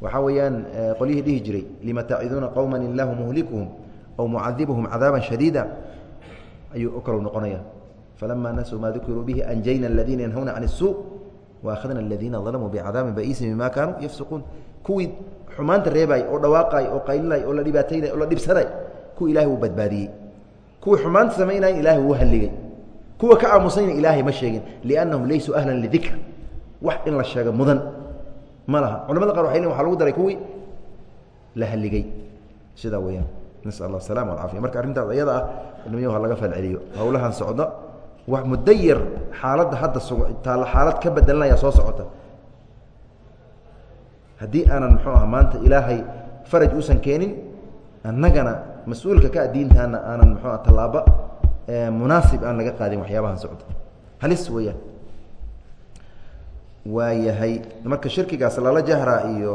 [SPEAKER 1] waxaa weeyaan qolyihii dhihi jiray lima taciduuna qowma illahu muhlikuhum aw mucadibuhum cadaaba shadiida? ayuu u kalow noqonaya. Falama nasuu maa dukiruu bihi anjayna aladiina yanhawna can الsuu waahadna aladiina dalamuu bicadaabin ba'iisin bima kaanuu yafsuquun. Kuwii xumaanta reebaay oo dhawaaqaay oo qaylinay oo la dhibaataynay oo la dhibsanay kuwa ilahay wuu badbaadiyey. Kuwii xumaanta samaynaya ilahay wuu halligay. Kuwa ka aamusayna ilaahay ma sheegin liannahum laysuu ahlan lidikr. Wax in la sheego mudan ma laha. Culamada qaar lein waa lagu daray kuwii la halligay. Sidaa weyaan nasal allah asalama walcafiya marka arrintaas ayada ah ilmiyo ha laga falceliyo. Howlahan socda wax muddo yar xaaladda hadda taalla xaalad ka bedelanaya soo socota. Haddii aanan muxuu aha maanta ilaahay faraj uusan keenin annagana mas'uulka ka diintaana aanan muxuu aha tallaabo munaasib aan laga qaadin waxyaabahan socda halis weeyaan waa yahay marka shirkigaas lala jahraa iyo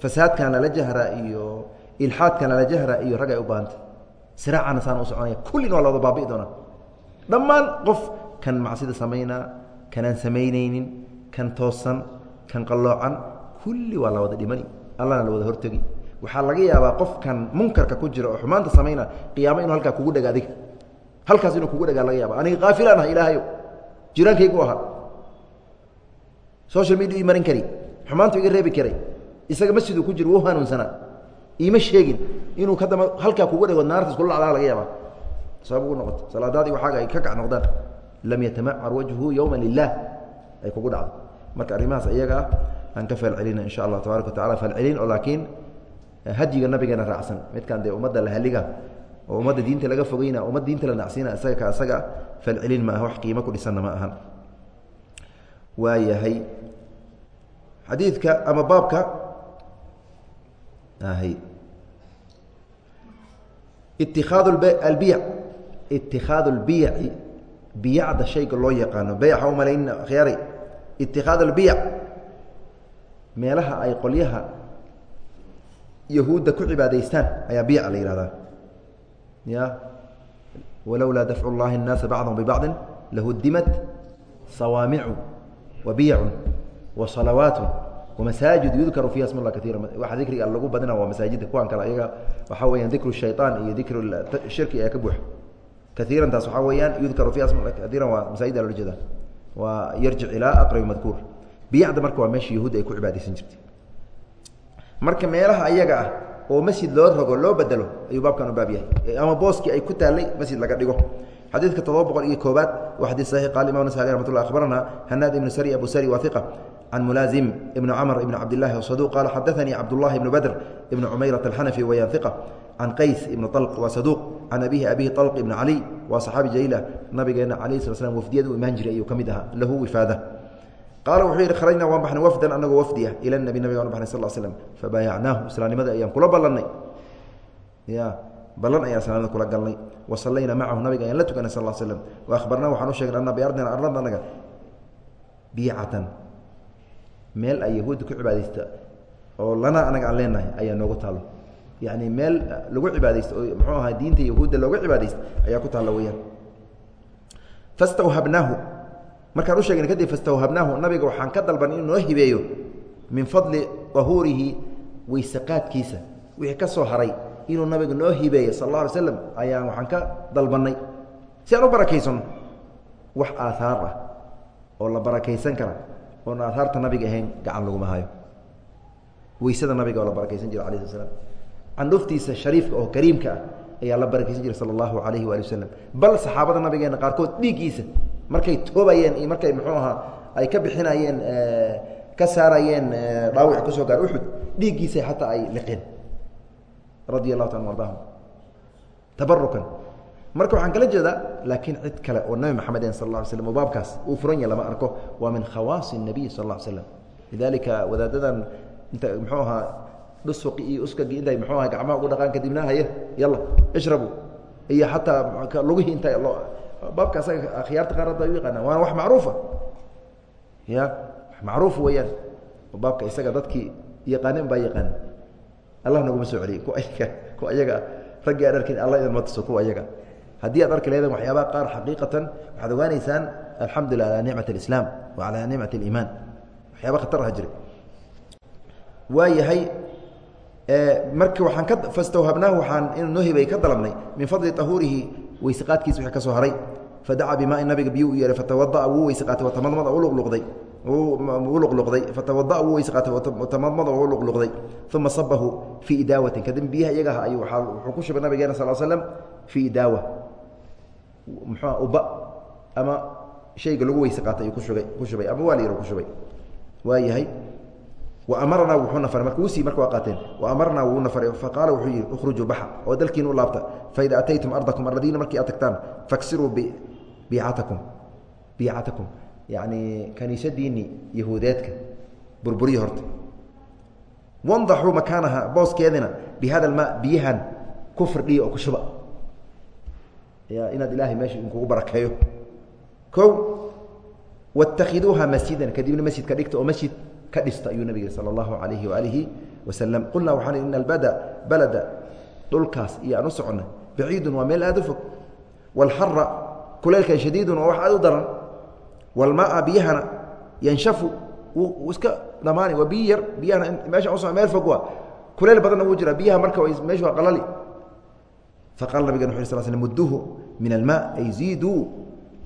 [SPEAKER 1] fasaadkan lala jahraa iyo ilxaadkan lala jahraa iyo rag u baahantay. Siraacana saan u soconaya. Kullin waa la wada baabi'i doonaa. Dhammaan qof kan macsida samaynaa kanaan samaynaynin kan toosan kan qalloocan kulli waa la wada dhimani. Allana la wada hortegi waxaa laga yaabaa qofkan munkarka ku jira oo xumaanta samayna qiyaamo inuu halkaa kugu dhega adiga halkaas inuu kugu dhagaa laga yaaba aniga kaafilaan ah ilaahayo jiraankaygu ahaa social media ii marin kari. Xumaantu iga reebi karay isaga masjiduu ku jiro wuu hanuunsanaa iima sheegin inuu ka damba halkaa kugu dhego naarta iskula lacdaa laga yaabaa. Sabab ugu noqoto salaadaadii waxaaga ay ka gac noqdaan. Lam yatamacar wajhu yowma lilah ay kugu dhacdo. Marka arrimahaas iyaga ah aan ka falcelina insha allah tabaaraka wa tacala falcelin oo laakiin hadyiga nabigeena raacsan. Midkaan dee ummadda la haliga oo ummadda diinta laga fogeyna ummad diinta la nacsiina isaga ka isaga falcelin ma aha wax qiimo ku dhisanna ma ahan waa yahay xadiidka ama baabka? Itikaadu albiyac itikaadu lbiyaci biyacda shayga loo yaqaano. Beyaxa umalayn akhyaaray itikaad albiyac meelaha ay qolyaha yahuudda ku cibaadaystaan ayaa biyaca la yihahdaa ya? Walowlaa dafcu llahi الnaasa bacdhm bibacdi lahudimat sawaamicu wa biyacun wa salawaat wamasaajid yudkaru fiiha sm la kaiira waxa dikriga lagu badina waa masaajidda kuwan kale ayaga waxaa weyaan dikru shayطaan iyo dikru shirki ayaa ka buuxa kaiiran taas waxaa weeyaan yudkaru fiiha sm kaiiran waa masaajidda lola jeeda. Waa yarjic ilaa aqrabi madkuur. Biyacda marka waa meesha yahuud ay ku cibaadaysan jirtay. Marka meelaha ayaga ah oo masjid loo rogo loo bedelo ayuu baabkan u baab yahay. Ama booskii ay ku taallay masjid laga dhigo xadiidka todoba boqol iyo koobaad waa xadii saxiix qaal imam nasai ramat llah akhbarana hanaad ibnu sari abu sari waa iqa can mulaazim ibn camr ibn cabdillahi saduq qaala xadaanii cabdullahi ibnu badr ibnu cumayrat alxanafi wayaan iqa can qays ibnu alq waa saduuq can abihi abihi alq ibn caliy waa saxaabi jaliilah nabigeena alayh sala slam wafdiyada u imaan jiray ayuu ka mid ahaa lahu wifaada. Qaala wuxuu yidhi kharajnaa waan baxnay wafdan anagoo wafdi ah ila nabi nabig aan baxnay sal slam fabaayacnaahu islaamnimada ayaan kula ballannay ya ballan ayaan islaamnimada kula galnay wa sallaynaa macahu nabiga ayaan la tukanay sal slam wa akhbarnaa waxaan u sheegnay anna biardina arlada anaga biicatan meel ay yahuudda ku cibaadaysta oo lana anaga aan leenahay ayaa noogu taalo. Yacni meel lagu cibaadaysto oo muxuu ahaa diinta yahuudda looga cibaadaysta ayaa ku taalla weyaan fastawhabnaahu markaan u sheegna kadib fastawhabnaahu nabiga waxaan ka dalban inuu noo hibeeyo min fadli ahuurihi weysaqaadkiisa wixii ka soo haray inuu nabiga noo hibeeyo sal alla alay slam ayaan waxaan ka dalbannay si aan u barakaysanno wax aahaar ah oo la barakaysan kara oon aahaarta nabiga ahayn gacan laguma hayo weysada nabiga oo la barakaysan jira ala sl slam candhuftiisa shariifka oo kariimka ah ayaa la barakaysan jiray sala allahu alayhi waali wasalam bal saxaabada nabigeena qaarkood dhiiggiisa markay toobayeen iyo markay muxuu ahaa ay ka bixinayeen ka saarayeen dhaawic ku soo gaar uxud dhiiggiisa xataa ay liqeen radia allahu taala ardahum tabarukan marka waxaan kala jeedaa laakiin cid kale oo nabi maxamed sal la slam oo baabkaas uu furan yahay lama arko waa min khawaasi الnabiy sal ly slam lidalika wadaadadan inta muxuu ahaa dhusuqi iyo uskagii intay muxuu aha gacmaha ugu dhaqaan kadibna haye yalla ishrabu. Iyo xataa lugihii inta loo baabka asaga akhyaarta qaar hadda u yaqaanaan waana wax macruufa. Ya macruuf weeyaan. Baabka isaga dadkii yaqaanin baa yaqaan allah naguma soo celiyey kuwa ayaga kuwa ayaga. Raggii aan arkin alla idin ma tuso kuwa ayaga. Haddii aad arki leedahin waxyaabaha qaar xaqiiqatan waxaad ogaanaysaan alxamdulilah alaa nicmat alislaam wa calaa nicmat aliimaan. Waxyaaba khatar aha jira waa yahay marka waxaan ka fastawhabnaahu waxaan inuu noo hibay ka dalabnay. Min fadli tahuurihi weyseqaadkiisa wixii ka soo haray fadacaa bimaai nabiga biyu u yeehay fatawada'a wuu weyse qaatay watamadmada luqluqday. U luqluqday. Fatawada'a wuu weyse qaatay watamadmada u luqluqday. Uma sabahu fii idaawatin. Kadib biyaha iyagaha ayuu waaa wuxuu ku shubay nabigeena sal slam fii idaawa. Muxua uba ama shayga lagu weyse qaatay ayuu kushugay ku shubay ama waa la yaro ku shubay. Waa yahay amaranaa wuuuna aray marka u sii marka waa qaateen amarnaa wuuna aray faqaala wuxuu yihi ukhrujuu baxa oo dalkiina u laabta faida ataytum ardakum ardadiina markii aad tagtaan faksiruu biicatakum biicatakum yacni kaniisadiinii yahuudeedka burburiyi horta. Wandaxuu makaanaha booskeedina bi hada biyahan ku firdhiya oo ku shuba. Inaad ilaahay meesha inkugu barakeeyo o watakhiduuha masjidan kadibna masjidka dhigta oo masjid dhista ayuu nabig sal اllahu alayhi waalihi wasalam qulnaa waxaan ina albada balada dhulkaas iyo aan u soconnay baciidun waa meel aad u fog. Wاlxara kuleylkan shadiidun waa wax aad u daran wاlmaaa biyahana yanshafu wuu iska dhamaani waa biyi yar biyahana meesha uso meel fog waa kuleyl badanna wuu jira biyaha marka meeshu waa qalali. Faqala nabigana wxu sl sl muduhu min alma ay ziiduu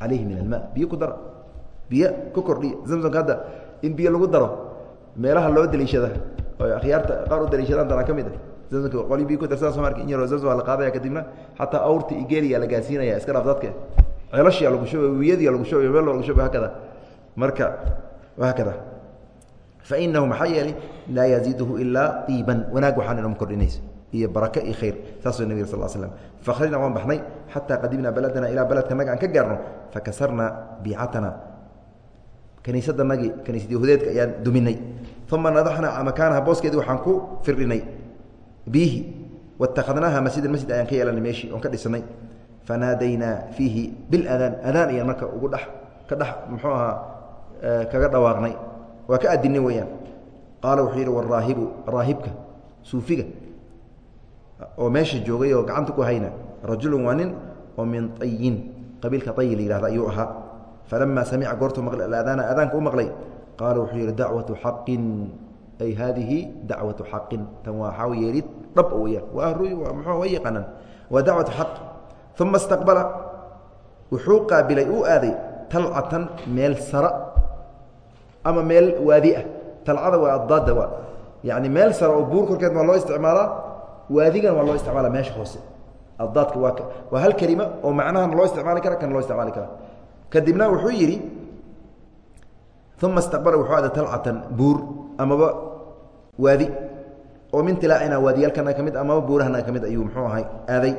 [SPEAKER 1] calayhi min alma biyo ku dara biyo ku kordhiya. Zamzamka hadda in biyo lagu daro meelaha loo daliishada oo akhyaarta qaar u daliishadaan danaa ka mid ah. Zamzamka qoli biyo ku darsaa somarka in yaroo zamzam waa la qaadaya kadibna xataa awrta iyo geeliyaa la gaarsiinaya iska dhaaf dadka ceelashiyaa lagu shubay wiyadiyaa lagu shubay meel lagu shubay hakada marka hakada fainahu maxaa yeelay laa yaziiduhu ilaa iiban wanaag waxaan inoma kordhinaysa. Iyo barake iyo khayr. Saasuu nabig sal l slam fakhrajna waan baxnay. Xataa qadimnaa baladana ilaa baledka naga aan ka gaarno fakasarnaa biicatana kaniisadanagii kaniisad yahuudeedka ayaan duminay. Uma nadaxnaa makaanaha booskeedii waxaan ku firdhinay. Biihi watakhadnaaha masjidan masjid ayaan ka yeelanay meeshii oon ka dhisnay fanaadaynaa fiihi biladaan adaan ayaan marka ugu dhex ka dhex muxuu ahaa kaga dhawaaqnay waa ka adinay weeyaan qaala wuxuu yidhi waraahibu raahibka suufiga oo meesha joogay oo gacanta ku hayna rajulun waa nin oo min ayin qabiilka ayi la yihahda ayuu ahaa falama samica goortuu maqlay alaadaana aadaanka u maqlay qaala wuxuu yidhi dacwatu xaqin ay haadihi dacwatu xaqin tan waa waxaa yeelid dhab weyaan waa waa muxuu way yaqaanaan waa dacwatu xaq uma istaqbala wuxuu qaabilay uu aaday talcatan meel sara ama meel waadi ah talcada waa addaada waa yacni meel sara oo buur korkeed waa loo isticmaalaa waadigan waa loo isticmaala meesha hoose addaadka waa waa hal kelima oo macnahan loo isticmaali kara kan loo isticmaali kara kadibna wuxuu yidhi uma istaqbala wuxuu aaday talcatan buur amaba waadi oo min tilaacina waadiyaalkana ka mid amaba buurahana ka mid ayuu muxuu ahay aaday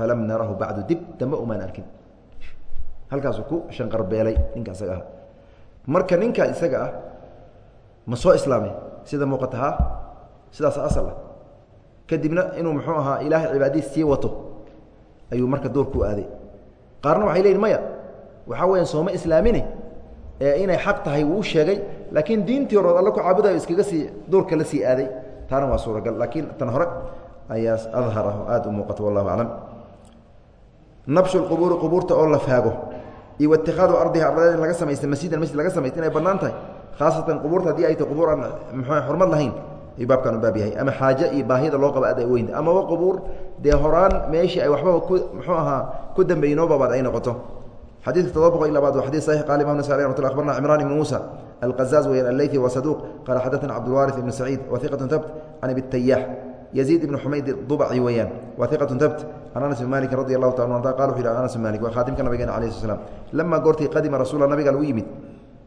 [SPEAKER 1] falam narahu bacdu dib dambe umaan arkin. Halkaasuu ku shanqarbeelay ninka isaga ah. Marka ninka isaga ah ma soo islaamay sida muuqata ha sidaas asal ah. Kadibna inuu muxuu ahaa ilaahay cibaadadiis sii wato ayuu marka duurku aaday. Qaarna waxay leyihin maya waxaa weya sooma islaamine? Ee inay xaq tahay wuu sheegay laakiin diintii horood alla ku caabudayo iskaga sii duurka la sii aaday. Taana waa suuragal laakiin tan hore ayaa adhar ah oo aada u muuqato wallahu aclam nabshu qubuuri qubuurta oo la faago. Iyo waitikaadu ardiha ardadeed in laga samaysta masjidan masjid laga samaysta inay bannaan tahay khaasatan qubuurta haddii ay tahay qubuur aan mxu xurmad lahayn ayuu baabkan baab yahay. Ama xaaje iyo baahida loo qaba aad ay weynta. Amaba qubuur dee horaan meeshii ay waxbaba ku muxuu ahaa ku dambeeyey noo baabaad ay noqoto. Xadiidka todoba boqol iyo labaad waa xadid saxiix. Qala imam nasai alih ramat abarna cimran muusa alqazaaz weyan alleythi wa saduuq qala xadaثana cabdulwaariث ibn saciid wa iqatu tabt can abi tayax yaziid ibn xumayd dubaci weeyaan wa iqatu tabt can anas bn maliki radi allahu taala anta qala wuxu yhi anas bn malik waa khaatimka nabigeena alayh sl slam lama goortii qadima rasuula nabiga lagu yimid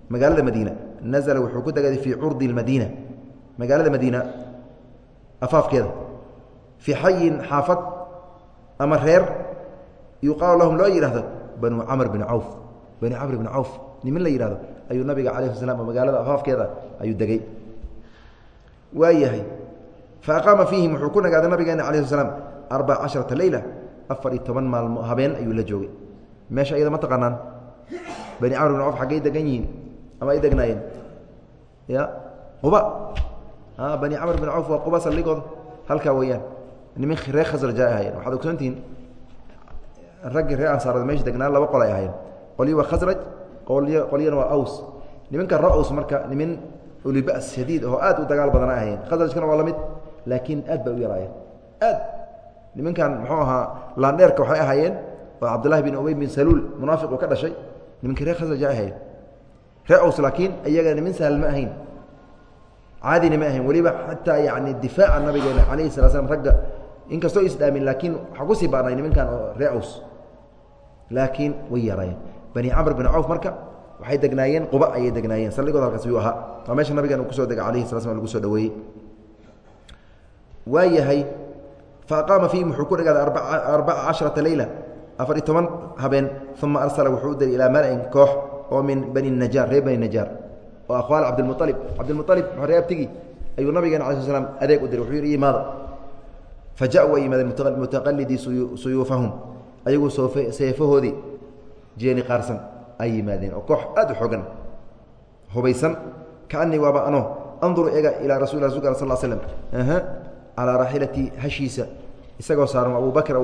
[SPEAKER 1] magaalada madiina nazla wuxuu ku degay fii curdi اmadiina magaalada madiina afaafkeeda fii xayin xaafad ama reer yuqaalu lahum loo yidhahdo banu camr bn cawf bani camr bn cawf nimin la yihahdo ayuu nabiga alah sl slam magaalada afaafkeeda ayuu degey waa yahay faaqaama fiihim wuxuu ku nagaaday nabigeena alah sl slam arbaca casharata leyla afar iyo toban maalmo habeen ayuu la joogay. Meesha iyada ma taqaanaan? Bani camr bin cawf xaggay degan yihiin ama ay degnaayeen? Ya quba. Bani camr bin cawf waa quba saldhigooda halkaa weeyaan. Nimin reer khasraja ay ahaayeen. Waxaad ogsoontihiin raggii reer ansaarood meesha degnaa laba qol ay ahaayeen. Qolyo waa khasraj qolyo qolyana waa aws. Nimanka ra-ws marka nimin ulibas shadiid oo aad u dagaal badana ahayen khasrajkana waa la mid laakiin aad bay u yaraayeen. Aad nimankan muxuu ahaa laandheerka waxay ahaayeen oo cabdullahi bin ubey bin saluul munaafiq uu ka dhashay nimankii reer khasraj ay ahayen reer aws laakiin iyaga nimin sahal ma ahayn. Caadina ma ahayn weliba xataa yani difaaca nabigeena calayhi sala slam ragga inkastoo isdhaamin laakiin waxaa ku sii baanay nimankan oo reer aws. Laakiin way yaraayeen bani camr bin cawf marka waxay degnaayeen quba ayay degnaayeen. Saldhigooda halkaas yuu ahaa. Waa meesha nabigan uu ku soo dega alayhi sala slam lagu soo dhaweeyey waa yahay fa aqaama fiihim wuxuu ku dhagaaday arbaca casharata leyla afar iyo toban habeen uma arsala wuxuu u diray ilaa mala-in koox oo min bani najaar reer bani najaar oo aqwaal cabdilmualib cabdilmualib ree abtigi ayuu nabigeena ala sl slam adeeg u diray wuxuu yidhi imaada fa ja way yimaadeen mutaqalidii suyuufahum ayagoo seefahoodii jeeni qaarsan ay yimaadeen oo koox aad u xoogan hubaysan kaanii waaba ano anduru ega ilaa rasul rasulka al sal slm calaa raaxilatii hashiisa isagoo saaran abu bakr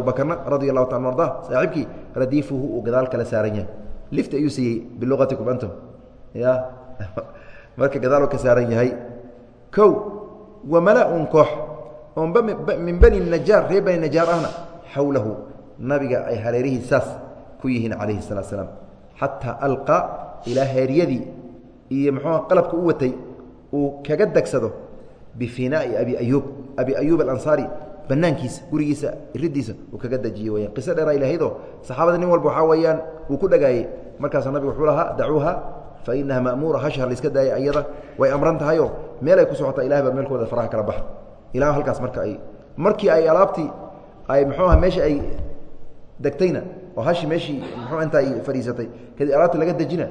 [SPEAKER 1] radia allahu taala arda saaxibkii radiifuhu uu gadaal kala saaran yahay lift ayuu siiyey biluqatikum antum ya marka gadaal ka saaran yahay kow wa mala-un koox oon bani najaar reer bani najaar ahna xawlahu nabiga ay hareerihii saas ku yihiin calayhi salaa slaam xataa alqa ilaa heeryadii iyo muxuua qalabka u watay uu kaga degsado bifinaai abi ayuub abi ayuub alansaari banaankiisa gurigiisa iridiisa uu kaga dejiye weyaan qiso dheeraa ilahaydoo saxaabada nin walba waxaa weeyaan uu ku dhagaayey markaasuu nabiga wuxuu lahaa dacuuha fa inaha ma'muura hashar laiska daaya ayada way amran tahayoo meel ay ku socotaa ilahay baa meelkooda faraha kala baxa ilaa halkaas marka ay markii ay alaabtii ay muxuuaha meesha ay degtayna oo hashi meeshii muxuu inta ay fadhiisatay kadib alaabta laga dejina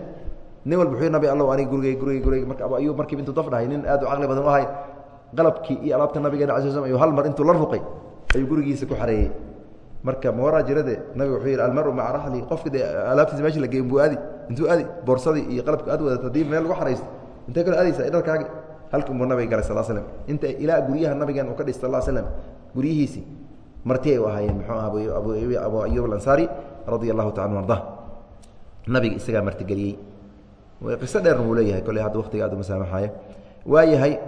[SPEAKER 1] nin walba wuxuu nabi allow aniga gurigey gurigey gurigey marka abu ayuub markiiba intuu daf dhahay nin aad u caqli badan u ahay qalabkii iyo alaabta nabigeena ala sl ayuu hal mar intuu la ruqay ayuu gurigiisa ku xareeyey. Marka mawaraa jirade nabiga wuxuu yidhi almaru maca raxli qofka dee alaabtiisa meesha la geey buu aadi intuu aadi boorsadii iyo qalabka aad wadata haddii meel lagu xaraysto intee kale aadaysa i halkan buu nabiga galay sal slm inta ilaa guryaha nabigan uu ka dhis sal slm guryihiisii marti ay u ahaayeen muxuu aha abu ayub alansaari radia allahu taala arda nabiga isagaa martigeliyey. Qiso dheerna wuu leeyahay kolley hadda waqtiga aad u masaamaxaaya waa yahay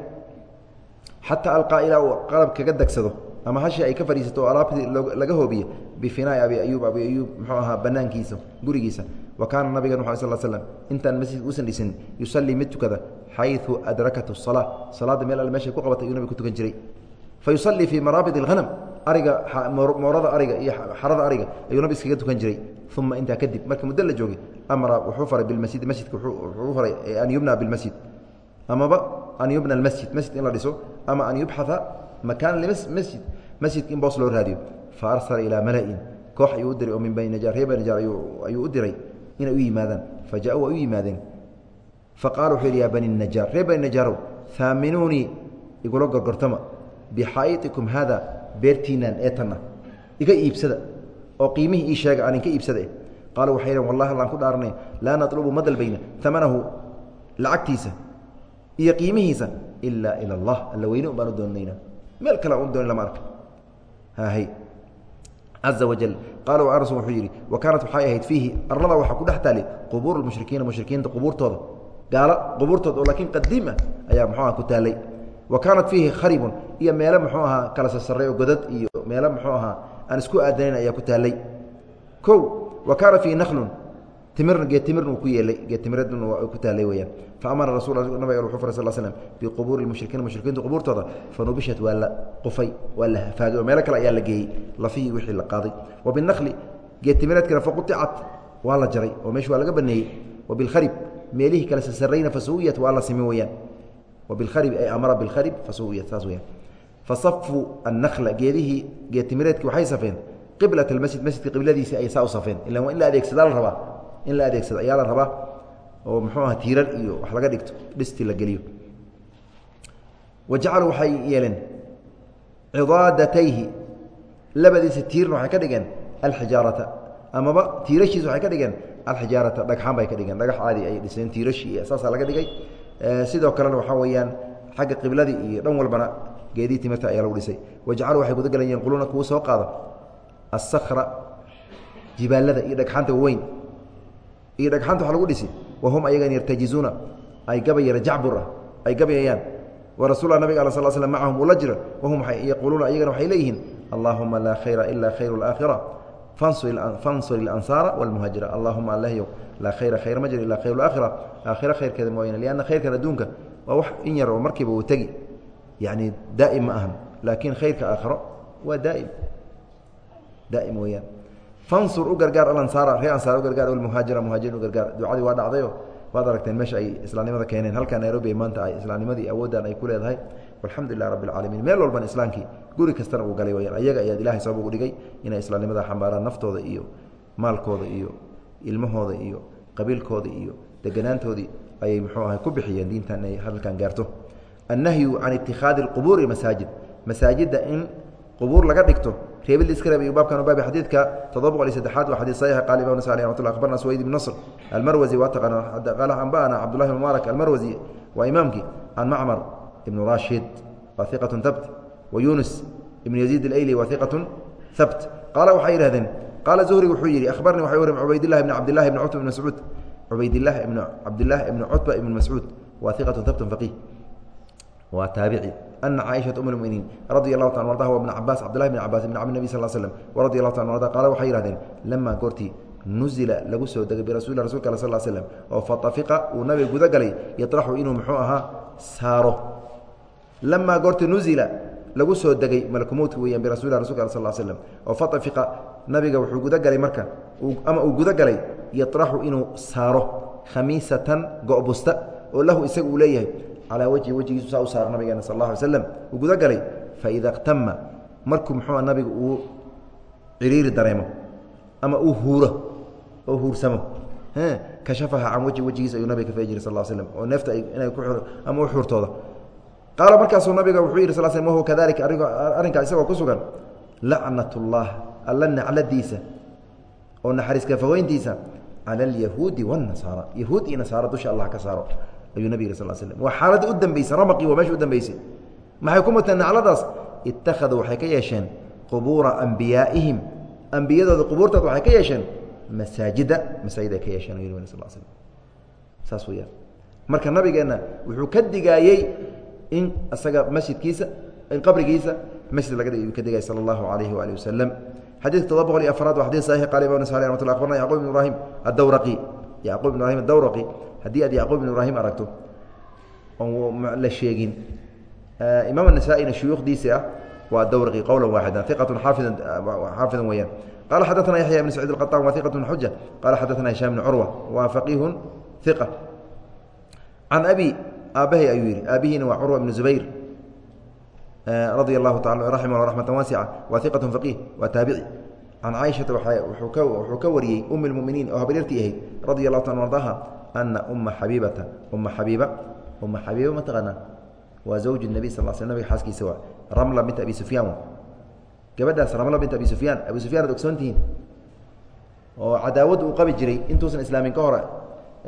[SPEAKER 1] xataa alqaa ilaa uu qalab kaga degsado ama hashii ay ka fadhiisato oo alaabtii laga hoobiye bifinaai abi ayuub abi ayuub muxuu ahaa banaankiisa gurigiisa. Wa kaana nabigan wa sal slam intaan masjid usan dhisin yusallii mid tukada xayu adrakatu salaa salaadda meel alle meeshay ku qabatay ayuu nabig ku tukan jiray. Fa yusallii fii maraabid اlhanam ariga moorada ariga iyo xarada ariga ayuu nabig iskaga tukan jiray. Uma intaa kadib markii muddo la joogay amara wuxuu faray bilmasjidi masjidka wuxuu faray an yubna bilmasjid amaba an yubna almasjid masjid in la dhiso ama an yubxaa makaan limasjid masjidka in boos loo raadiyo. Fa arsala ilaa mala-in. Koox ayuu u diray oo min bani najaar reer bani najaar ayuu u diray inay u yimaadaan. Fa ja-u way u yimaadeen. Fa qaala wuxuu yidhi yaa bani najaar reer bani najaarow haaminuunii igula gorgortama. Bixaa'iikum haada beertiinaan ee tanna iga iibsada. Oo qiimihii ii sheega aan inka iibsada qaala waxay dhn wallahi allaan ku dhaaranay laa natlubu ma dalbayna amanahu lacagtiisa iyo qiimihiisa ilaa ila allah. Alla weyne un baan u doonayna. Meel kale aan u dooni lama arka hahay caza wajal qaala anas wuxuu yidhi wa kaanat waxay ahayd fiihi? Arlada waxaa ku dhex taali qubuur lmushrikiina mushrikiinta qubuurtooda. Gaalo qubuurtooda oo laakiin qadiim ah ayaa muxuuha ku taalay. Wa kaanat fiihi kharibun iyo meelo muxuu ahaa kala sasaray oo godad iyo meelo muxuu ahaa aan isku aadanayn ayaa ku taalay. Kow wa kaana fiihi naklun uu ku yeelay geed timiradna waa ku taalay weyaan fa amara rasul nabiga wuxuu faray sal slam biqubuuri mushrikiina mushrikiinta qubuurtooda fa nubishat waa la qufay waa la hafaagay oo meelo kale ayaa la geeyey. Lafihii wixii la qaaday. Wa binakli geed timireedkana faquطicat waa la jaray oo meesha waa laga baneeyey. Wa bilkharib meelihii kale sasarayna fasuwiyat waa la simi weyaan wa bilkharib ay amara bilkharib fasuwiyat saas weyaan fasafuu annakla geedihii geed timireedkii waxay safeen. Qiblat almasjid masjidka qibladiisii ay saa u safeen. Ila waa in la adeegsadaa la rabaa in la adeegsado ayaa la rabaa oo muxuu aha tiirar iyo wax laga dhigto dhistii la geliyo. Wa jacaluu waxay yeeleen cidaadatayhi labadiisa tiirna waxay ka dhigeen alxijaarata. Amaba tiirashiis waxay ka dhigeen alxijaarata. Dhagxaan bay ka dhigeen dhagax caadi ay dhiseen tiirashii iyo saasaa laga dhigay. Sidoo kalena waxaa weeyaan xagga qibladii iyo dhan walbana geedii timirta ayaa lagu dhisay. Wajcalu waxay gudagelan yanquluuna kuwa soo qaada asakra jibaalada iyo dhagxaanta waweyn iyo dhagxaanta waa lagu dhisi wahum ayagan yartajizuuna. Ay gabayara jacbur ah ay gabayayaan warasuula nabiga al sal sl macahum ula jira wahum yaquuluuna ayagana waxay leeyihiin allaahuma laa khayra ilaa khayru اlaakhira fansur ilansaara wاlmuhaajira allahuma alehyow laa khayra khayr ma jiro ilaa khayr aakhira aakhira khayrkeeda mooyane lianna khayrkan adduunka waa wax in yar oo markiiba uu tegi yani daa'im ma ahan laakiin khayrka aakhiro waa daa'im. Daa'im weeyaan fansur u gargaar alansaara ree ansaar u gargaar almuhaajira muhaajiriin u gargaar. Ducadii waa dhacdayo waad aragteen meesha ay islaamnimada keeneen. Halkaa nairobi maanta ay islaamnimadii awooddan ay ku leedahay. Walxamdu lilah rabbi alcaalamiin meel walban islaamkii guri kastana uu galay weyaan ayaga ayaad ilahay sabab ugu dhigay inay islaamnimada xambaaraan naftooda iyo maalkooda iyo ilmahooda iyo qabiilkooda iyo deganaantoodii ayay muxuu ahay ku bixiyeen diintan inay hadalkan gaarto. Annahyu can itikhaadi اlqubuuri masaajid. Masaajidda in qubuur laga dhigto. Reebil iska reebay baabkan baabi xadiidka toddoba boqol iyo saddexaad waa xadiid saxiixa qaali imam nasai raxmat llah akhbarna suwayd ibn nasr almarwazi waa taqaana qaala anba'ana cabdullahi ibn mubaarak almarwazi waa imaamkii can macmar ibnu rashid waa iqatun habt wa yunus ibn yaziid alayli waa iqatun habt qaala waxay yidhahdeen qaala zuhri wuxuu yidhi akhbarnii waxay warim cubaydillahi ibn cabdillahi ibn cutba ibn mascuud cubaydillahi ibn cabdillahi ibn cutba ibn mascuud waa iqatun habtun faqiih waa taabici ana caaishaa um muminiin radia allahu ta ardaha bna cabaas cabdillahi bn cabaas ibn cami nebi sal slm radi allahu ta arda qaala waxay yihahdeen lamaa goortii nuzila lagu soo degay birasuuli rasulka al sal slm oo fatafiqa uu nabiga guda galay yaطraxu inuu muxuu ahaa saaro lamaa goortii nuzila lagu soo degay malkumowtka weeyaan birasuli rasulka al sal slm oo fatafiqa nabiga wuxuu guda galay marka ama uu guda galay yaطraxu inuu saaro khamiisatan go'busta oo lahu isaga uu leeyahay calaa wejhi wejigiisu saa u saar nabigeena sal alla alay slam uu guda galay faida ktama markuu muxuua nabiga uu ciriiri dareemo ama uu huuro oo huursamo. Kashafaha can wejhi wejigiisa ayuu nabiga ka fee jiray sal slm oo neefta inay ku ama u xuurtooda. Qaala markaasuu nabiga wuxuu yidhi sal slm wahuwa kadalika arrinkaa isagoo ku sugan lacnat alla nacladiisa oo naxariiska cala alyahuudi waاnasaara yahuud iyo nasaara dusha allah ka saaro ayuu nabig yiri sal slm waa xaaladda u dambeysay ramaqii waa meesha u dambeysay maxay ku muteen nacladaas? Ittakhaduu waxay ka yeesheen qubuura ambiyaa'ihim ambiyadooda qubuurtood waxay ka yeesheen masaajida. Masaajid ay ka yeesheen ayuu nabig sal slm saas weyaan marka nabigeenna wuxuu ka digaayey in isaga masjidkiisa in qabrigiisa masjid laga dhig ayuu ka digaya sala allahu alayhi waali wasalam xadiidka todoba boqol iyo afaraad waa xadid saxiix qala imam nasai ramat lla abarna yacqub ibn ibrahim addawraqi. Yacqub ibn ibrahim adawraqi haddii aad yacquub ibn ibraahim aragto oon la sheegin imaam النasaaئina shuyuukhdiisi ah waa dawrqi qowla waaxida iqaة xaafidan xaafidan weyaan qala xadaثna yaحya ibn sacيid الqطاn wa iqaة xuja qala xadaثna hishaam bn curwa waa faqiihu iqa can abi aabbahay ayuu yihi aabihiina waa curwa ibn zubayr radia اlahu taala raximah raxmata waasica waa iqaة faqiih waa taabici can caaishata wuxuu ka wariyey um اlmuminiin oo habaryartii ahayd radia اlahu ta ardaha ana uma xabiibata uma xabiiba uma xabiiba ma taqaanaa waa zawj الnabi sal sl nabiga xaaskiisa waa ramla binta abi sufyaan gabadhaas ramla binta abi sufyaan abu sufyan ad ogsoontihiin oo cadaawad uu qabi jiray intuusan islaamin ka hore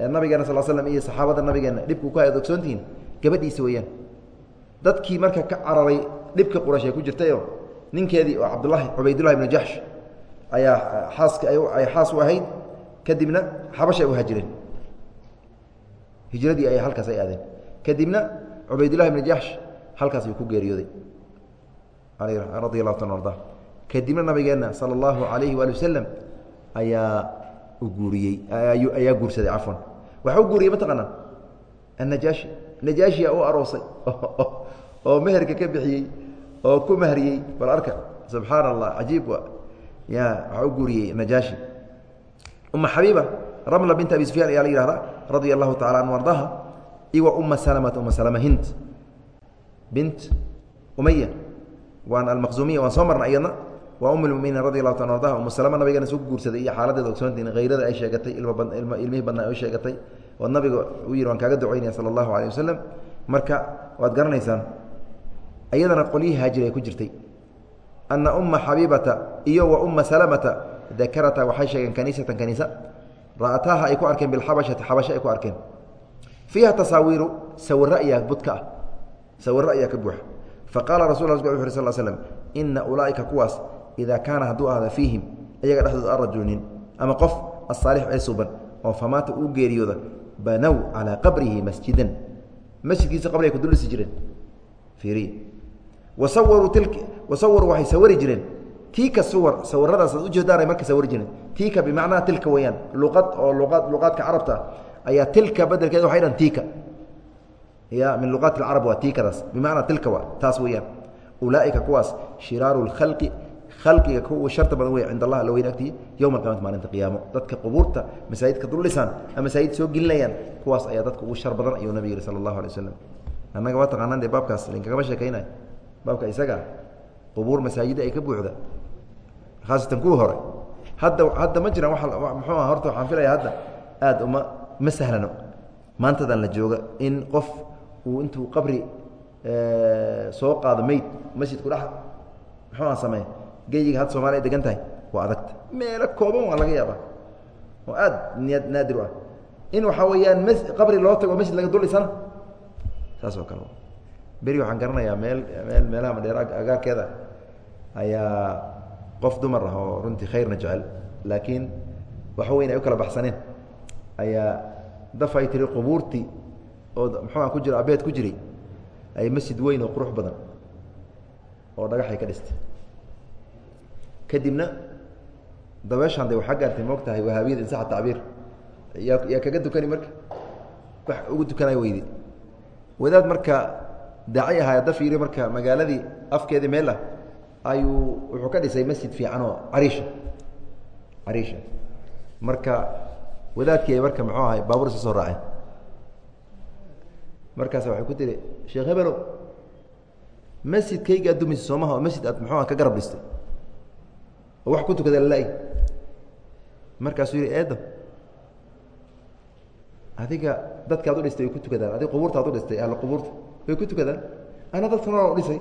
[SPEAKER 1] nabigeena sal slam iyo saxaabada nabigeena dhibku ku hay ad ogsoontihiin gabadhiisa weeyaan dadkii marka ka cararay dhibka quraysh ay ku jirtayo ninkeedii oo cabdulahi cubaydullahi ibnu jaxsh ayaa xaaska ay xaas u ahayd kadibna xabasha ay u hajireen hijradii ay halkaas ay aadeen. Kadibna cubaydullahi ibnu jaxsh halkaas ayuu ku geeriyooday. Radi allahu ta arda kadibna nabigeenna sala allahu alayhi waali wasalam ayaa guuriyey ayaa guursaday cafwan. Waxa u guuriyey mataqaanaa annajaashi najaashiya u aroosay [laughs] oo meherka ka bixiyey oo ku mahriyey bal arka subxaana allah cajiib wa ya waxaa u guuriyey najaashi. Uma xabiiba ramla binta abi sufyaan ayaa la yihahda radia allahu tacala anhu ardaha iwa uma salamata uma salama hind bint umaya waan almaqzumiya waan soo marna iyadna waa um lmuminiin radi allahu ta ardaha umu salama nabigeena soo guursaday iyo xaaladeeda ogsoontiin hayrada ay sheegatay ilmihii badnaa ay sheegatay ood nabiga u yihi waan kaaga ducaynaya sala allahu alayh wasalam marka waad garanaysaan iyadana qolyihii haajir ay ku jirtay ana uma xabiibata iyo wa uma salamata dakarata waxay sheegeen kaniisatan kaniisa ra'ataaha ay ku arkeen bilxabashati xabasho ay ku arkeen. Fiiha tasaawiiru sawiro ayaa budka ah sawiro ayaa ka buuxa. Faqaala rasul la uu sl slm ina ulaaئika kuwaas idaa kaana hadduu ahda fiihim iyaga dhexdooda arajulu nin ama qof asaalix ee suban oo famaata uu geeriyooda banow calaa qabrihi masjidan. Masjidkiisa qabri ay ku duldhisi jireen. Wasawaruu waxay sawari jireen tika suwar sawiradaasaad ujeedaana marka sawir jireen tika bimacnaa tilka weyaan luqad oo luqa luqaadka carabta ayaa tilka bedelkeeda waxay dhan tika ya min luqaat alcarab waa tikadaas bimacnaa tilka waa taas weyaan ulaaئika kuwaas shiraaru اlkhalqi khalqiga kuwa sharta badan wey cinda allah alla weyn agtii yowma alqiyamati maalinta qiyaamo. Dadka qubuurta masaajidka dul dhisaan ama masaajid soo gelinayaan kuwaas ayaa dadka ugu shar badan ayuu nabig yihi sala allahu alay waslem annaga waa taqaanaan dee baabkaas idinkagama sheekaynayo? Baabka isagaa qubuur masaajida ay ka buuxda khaasatan kuwii hore hadda hadda ma jiraan waa muxuu aha horta waxaan filaya hadda. Aada uma ma sahlano. Maantadan la jooga in qof uu intuu qabri soo qaado meyd masjidku dhex muxuu aha sameey geyiga hadda soomaliya ay degan tahay waa adagta meelo kooban waa laga yaabaa. Oo aad niya naadir u ah. In waxaa weeyaan m qabri loo tago masjid laga dul dhisana saas oo kale. Beri waxaan garanayaa meel meel meelaha madheer agaarkeeda ayaa qof dumar ah oo runtii khayrna jecel laakiin waxa weyn ay u kala baxsaneen ayaa daf ay tiri qubuurtii oo muxuuha ku jira abeed ku jiray. Ay masjid weyn oo qurux badan oo dhagaxay ka dhistay. Kadibna dabeeshaan de waxaa gaartay moog tahay wahaabiyada insaxa tacbiir. Yaa yaa kaga dukani marka? Wax ugu dukanay weydi. Wadaad marka daaci ahaa daf yiri marka magaaladii afkeedii meel ah ayuu wuxuu ka dhisay masjid fiican oo cariisha cariisha marka wadaadkii ay marka muxuu ahay baabuur isa soo raaceen markaasa waxay ku tiri sheekh hebelow masjidkaygaa dumaysa soomaha oo masjid aad muxuuha ka garab dhistay. Oo wax ku tukada lala-y markaasuu yihi eedam adiga dadkaad u dhistay way ku tukadaan adiga qubuurtaad u dhistay ahla qubuurta way ku tukadaan. Ana dadka noo dhisay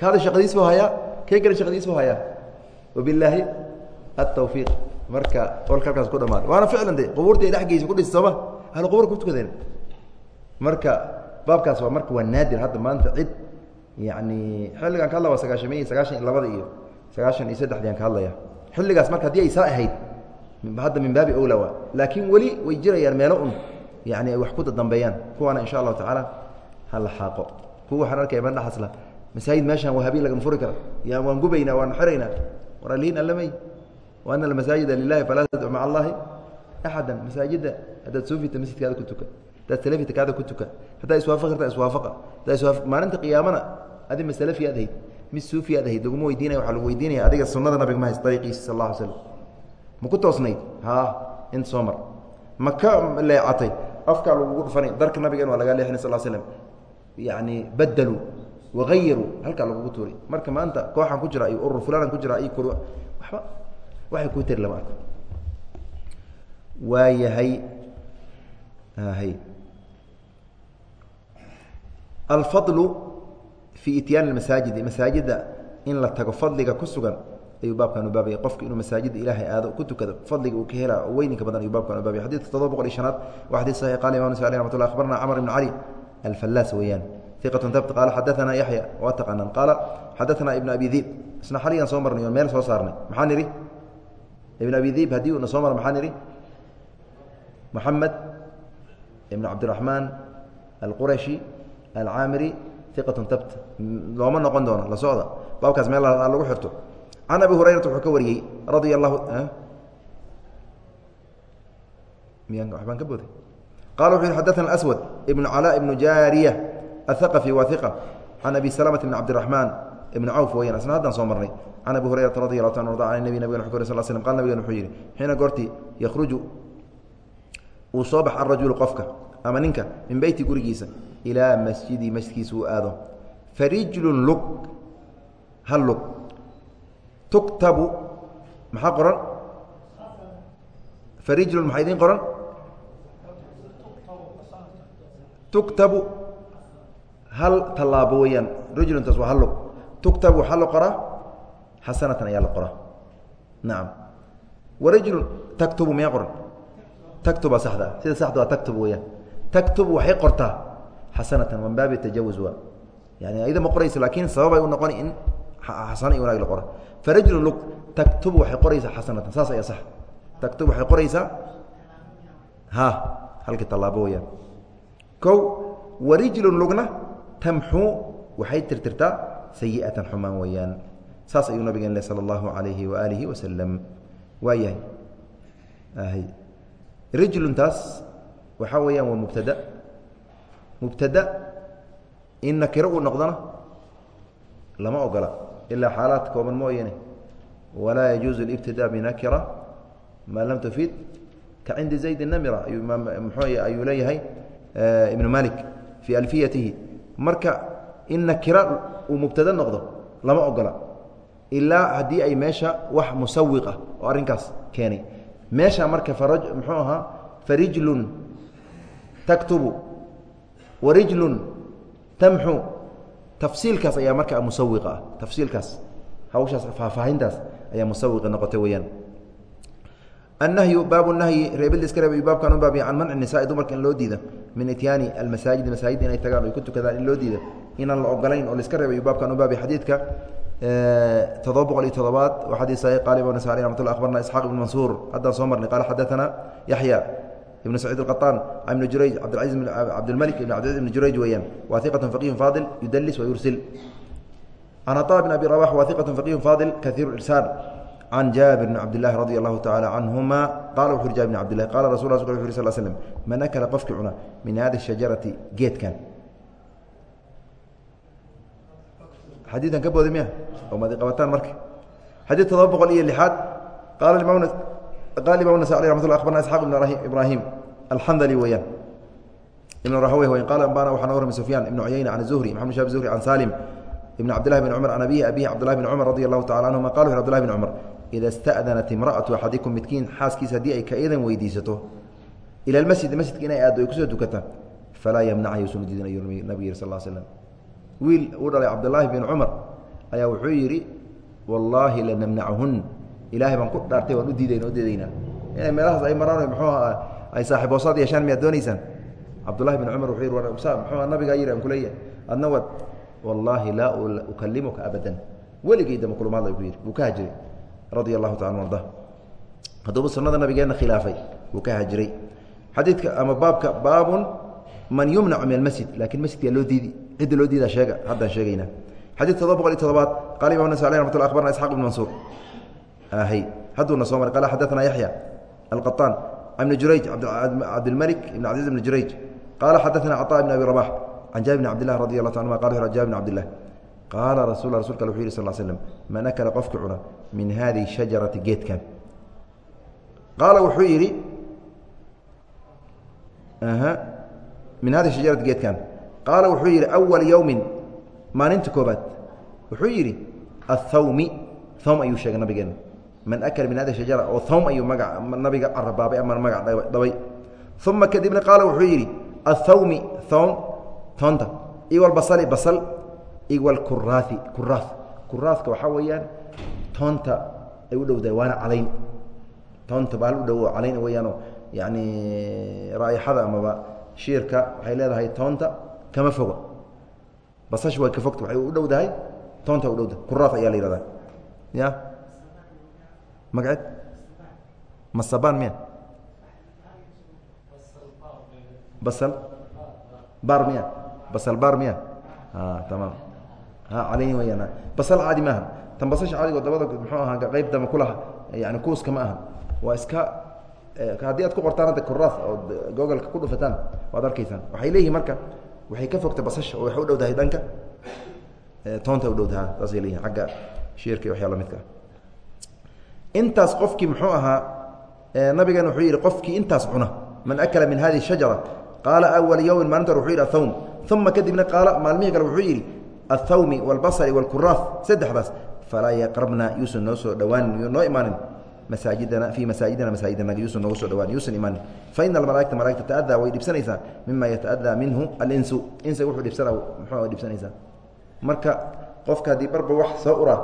[SPEAKER 1] kaada shaqadiis buu hayaa kay gale shaqadiis buu hayaa. Wabilaahi atawfiiq marka olka halkaas ku dhamaada waana ficlan de qubuurta ay dhexgeysa ku dhistay sooma. Ahla qubuur ku tukadeen. Marka baabkaas waa marka waa naadir hadda maanta cid yani xilligan ka hadla waa sagaashamey sagaashan iyo labada iyo sagaashan iyo saddexdii aan ka hadlaya. Xilligaas marka haddii ay saa ahayd hadda min baabi owla waa. Laakiin weli way jirayaan meelo un yani ay wax ku dadambeeyaan kuwaana insha allahu tacaala ha la xaaqo. Kuwa waxaan arkaya man dhaxasla masaajid meeshaan wahabiya lagama furi kara. Ya waan gubaynaa waan xiraynaa war alihin allamey wa ana almasaajida lilahi falaa tadcu maca allahi axada masaajidda haddaad suufita masjidkaada ku tuka. Haddaad salafita kaada ku tuka. Haddaad iswaafaqi kartaa iswaafaqa. Haddaad iswaaf maalinta qiyaamana adi ma salafi aad ahayd. Mid suufi aad ahayd. Laguma weydiinaya waxaa lagu weydiinaya adiga sunnada nabiga ma hays dariiqiisa sal alla slam ma ku toosnayd? Haa inta soo mar. Ma ka leecatay? Afkaa lagugu dhufanay darka nabigan waa lagaa leexinay sal slam yani badaluu waayaruu halkaa lagugu tuuray marka maanta kooxaan ku jira iyo urur fulanan ku jira iyo waba waxay kuu tari lama arko waayahay hay alfadlu fii ityaani masaajidi masaajida in la tago fadliga ku sugan ayuu baabkan u baabaya qofka inuu masaajida ilaahay aado ku tukado fadliga uu ka hela oo weyninka badan ayuu baabkan u baabaya xadidka todoba boqol iyo shanaad waa xadid saxiix qala imam nasa alih ramat llah akhbarna camr ibn cali alfallaas weeyaan iqatntabt qaal xadaana yaxya waa taqaanaan. Qaala xadaanaa ibn abi diib isna xaligan soo marnay oon meel soo saarnay. Maxaan idhi ibn abi diib haddii una soo mar maxaan idhi moxamed ibn cabdiraxmaan alqurashi alcaamiri iqatun tabt looma noqon doono la socda. Baabkaas meel lagu xirto. Can abi hurayrata wuxuu ka wariyey radia allahu miyaan waxbaan ka booday? Qala wuxuu yihi xadaana aswad ibnu calaa ibnu jaariya athaqafi waa iqa can abi salamata bn cabdiraxmaan ibn cawf weyan asna haddaan soo marnay can abi hurayrata radi allahu ta arda an nebi nabgen wxu sal slm qal nabigen wuxuu yihi xiina goortii yakhruju uu soo bax arajulu qofka ama ninka min beyti gurigiisa ilaa masjidi masjidkiisa uu aado farijlun lug hal lug tuktabu maxaa qoran farijlun maxaa idiin qoran tuktabu hal tallaabo weeyaan rijluntaas waa hal lug tuktabu waxaa la qoraa? Xasanatan ayaa la qoraa. Nacam warajulu taktubu miyaa qoran? Taktuba saxda. Sida saxda waa taktub weyaan taktubu waxay qortaa. Xasanatan min baabi tajawuz waa. Yani ayada ma qoraysa laakiin sababay u noqoni in xasano iyo wanaag la qora. Farajulu lug taktubu waxay qoraysaa xasanatan saas ayaa sax. Taktubu waxay qoraysaa? Ha. Halkii tallaabo weyaan kow warijlun lugna tamxuu waxay tirtirtaa sayi'atan xumaan weeyaan. Saas ayuu nabigeen le sala allahu calayhi waaalihi wasalam waa yahay. Rijluntaas waxaa weeyaan waa mubtada. Mubtada in nakiro uu noqdona lama ogola ilaa xaalaad kooban mooyane walaa yajuuzu اlibtidaa binakira maa lam tufiid ka cindi zayd namira ayuu mxuu ayuu leeyahay ibnu malik fii alfiyatihi marka in nakira uu mubtada noqdo lama ogola. Ilaa haddii ay meesha wax musawiq ah oo arrinkaas keenay. Meesha marka muxuu ahaa farijlun taktubu warijlun tamxu. Tafsiilkaas ayaa marka musawiqa ah. Tafsiilkaas hawshaas faahfaahintaas ayaa musawiqa noqotay weyaan anahyu baabu nahyi reebil iska reeb baabkan u baabiya can manci nisaai dumarka in loo diida min ityaani almasaajid masaajid inay tagaan o ku tukadaan in loo diida inaan la ogolayn oo laiska reebay baabkan u baabiya xadiidka todoba boqol iyo todobaad waa xadii saii qaal ibn sa aleh ramatullah abarna isxaaq ibn mansuur haddaan soo marnay qaala xadaana yaxya ibn saciid اqaطaan ibn jurayj cabdilcaziz cabdilmalik ibn cabdiiz ibn jurayj weeyaan wa iqat faqihun faadil yudalis wayursil an ataa bn abi rabax wa iqat faqihun faadil kaiiru irsaal can jaabir bn cabdilahi radi allahu tacala canhuma qala wuxu uri jabir bn cabdilahi qala rasul la wuxu uri sal slm man akala qofki cuna min hadi shajarati geedkan xadiidan ka booday miya oo madi qabataan marka xadiid todoba boqol iyo lixaad qaala imam nasa alي ramat lla abarna isxaaq ibn ibraahim alxandali weeyaan ibn rahawey weyan qala ambana waxaa noga rami sufyaan ibn cuyayna can zuhri maxamed shab zuhri can salim ibn cabdillahi bn cumar can abihi abihi cabdillahi bn cumar radi allahu tacala canhuma qala wuxu abdillahi bn cumar ida sta'danat imra'atu axadikum midkiin xaaskiisa haddii ay ka idan weydiisato ila almasjid masjidka inay aaddo ay ku soo tukataan falaa yamnaca yuusan udiidin ayuu nabig yiri sal l slam wiil uu dhalay cabdilaahi bin cumar ayaa wuxuu yidhi wallaahi lanamnachun ilaahay baan ku dhaartay waan u diidayna u diidaynaa inay meelahaas ay maraan muxuu ay saaxiiboosaad yeeshaan miyaad doonaysaan cabdullahi bin cumar wuxuu yidhi muxuu nabigaa yidhi aan kuleeyahay adna wad wallaahi laa ukalimuka abadan weligeydama kulmaad ay ku yidhi wuu ka hajiray radi allahu taala an arda haddaba nabigeena khilaafay wuu ka hajiray xadiidka ama baabka baabun man yumnacu min almasjid laakiin masjidka loo diidi cidda loo diida sheega haddaan sheegayna. Xadiid todoba boqol iyo todobaad qaala imam nas alay raxmat lla abarna isxaq mansuur. Ahy hadduuna soo maray qala xadaana yaxya alqaطaan ibn jurayj cabdilmalik ibn cabdiiz ibn jurayj qaala xadaana caطa ibn abi rabax can jaabir bn cabd lah radi allah ta anuma qala jaabir bn cabdilah qaala rasul rasulka wuxu yih sal slm man akala qofki cuna min hadihi shajarati geedkan qaala wuxuu yidhi min hadi shajarati geedkan qaala wuxuu yidhi awal yowmin maalinta koobaad wuxuu yidhi athawmi thawm ayuu sheegay nabigeena man akala min hadi shajara oo thawm ayuu maga nabiga carabaabay ama magac dhabay uma kadibna qaala wuxuu yidhi athawmi thawm toonta iwal basali basal iwal kuraahi kuraath kuraathka waxaa weeyaan toonta ay u dhowdahay waana calayn. Toonta baal u dhow calayn weeyaanoo yani raaixada amaba shiirka waxay leedahay toonta kama foga basasha way ka fogta waxay u dhowdahay toonta u dhowdahay kuraath ayaa la yihahdaa ya? Magaceed? Masabaan miya? Basal? Baar miya? Basal baar miya? Tamaam calayn weyaan basal caadi maaha tan basasha caadigo dabada muxuu ahaa qeyb dama kulaha yani kuuska ma aha. Waa iska haddii aad ku qortaan hadda kuraath oo googolka ku dhufataan waad arkaysaan. Waxay leeyihiin marka waxay ka fogta basasha oo waxay u dhowdahay dhanka. Toonta u dhowdaha saasay leeyihiin agga shiirka iyo waxyaala midka. Intaas qofkii muxuu ahaa nabigan wuxuu yidhi qofkii intaas cuna. Man akala min hadihi shajara. Qaala awal yowmin maalinta wuxuu yidhi athawm uma kadibna qaala maalmihii kale wuxuu yidhi athawmi wاlbasri wاlkuraath saddexdaas falaa yaqrabna yuusan noo soo dhowaanin noo imaanin masaajidana fii masaajidina masaajidanaga yuusan noogu soo dhawaanin yuusan imaanin faina almalaaigta malaigta ta'adaa way dhibsanaysaa mima yata'adaa minhu alinsu insa wuxuu dhibsana muxuu dhibsanaysaa marka qofka haddii barba wax soo uraa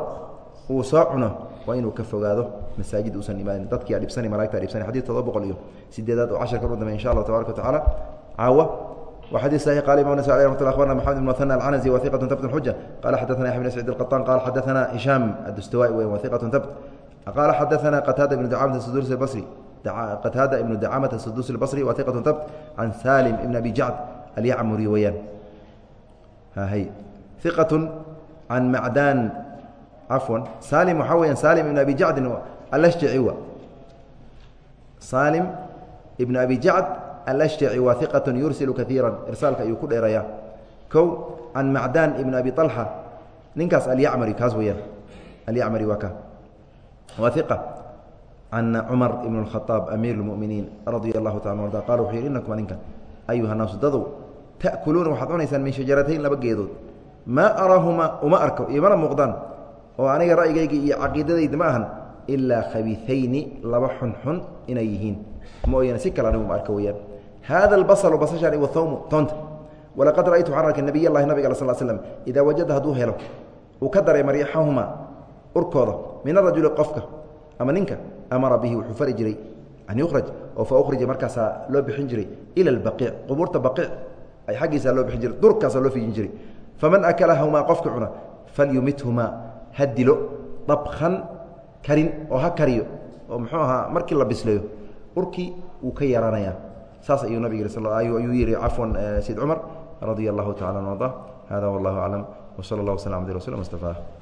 [SPEAKER 1] uu soo cuno waa inuu ka fogaado masaajid uusan imaanin dadkii a dhibsani malagta dhibsani xadid todoba boqol iyo sideedaad oo casharka u damey insha allah tabaraka watacaala caawa wa xadيث صحيح qال imam نس عليه رحمة الله أخبرنا محمد بن مثنى العنزي وثيقة ثبت الحجة قال حدثنا يحيى بن سعيد القطان قال حدثنا هشام الدستوائي وهو وثيقة ثبت قال حدثنا قتادة بن دعامة السدوسي البصري قتادة بن دعامة السدوسي البصري وثيقة ثبت عن سالم بن أبي جعد اليعمري ويان ها هي ثقة عن معدان عفوا سالم waxaa weya سالم بن أبي جعد الأشجعي سالم بن أبي alashjaci waa iqatu yursilu kaiira irsaalka ayuu ku dheerayaa. Kow can macdaan ibn abi alxa ninkaas alyamari kaas weyaan alyamari waa ka. Waa iqa cumar ibn اkhaaab amiir اlmuminiin radia allahu taala arda qala wuxuu yidhi inakum aninka ayuha naasu dadow ta'kuluuna waxaad cunaysaan min shajaratayn laba geedood. Maa arahuma uma arko imana muuqdaan. Oo aniga ra'yigayga iyo caqiidadayda ma ahan ilaa khabiiayni laba xunxun inay yihiin. Mooyane si kale anigu ma arko weyaan hada اlbaصlu basashan wahawmu toonta walaqad ra'aytu waxaan arkay nabiy llahi nabiga sal slm idaa wajada hadduu helo uu ka dareema riixahuma urkooda min arajuli qofka ama ninka amara bihi wuxuu fari jiray an yukhraj oo fa ukhrija markaasaa loo bixin jiray ila اlbaqiic qubuurta baqiic ay xaggiisaa loo bixin jiray durkaasaa loo fiijin jiray faman akalahumaa qofka cuna falyumithumaa ha dilo dabkan karin oo ha kariyo oo muxuu ahaa markii la bisleeyo urkii wuu ka yeeranaya saas ayuu nabig ayuu yihi cafwan sayd cumar radia allahu tacala an arda. Hada wallahu aclam wsala اllah waslam abdi rasul mustafaa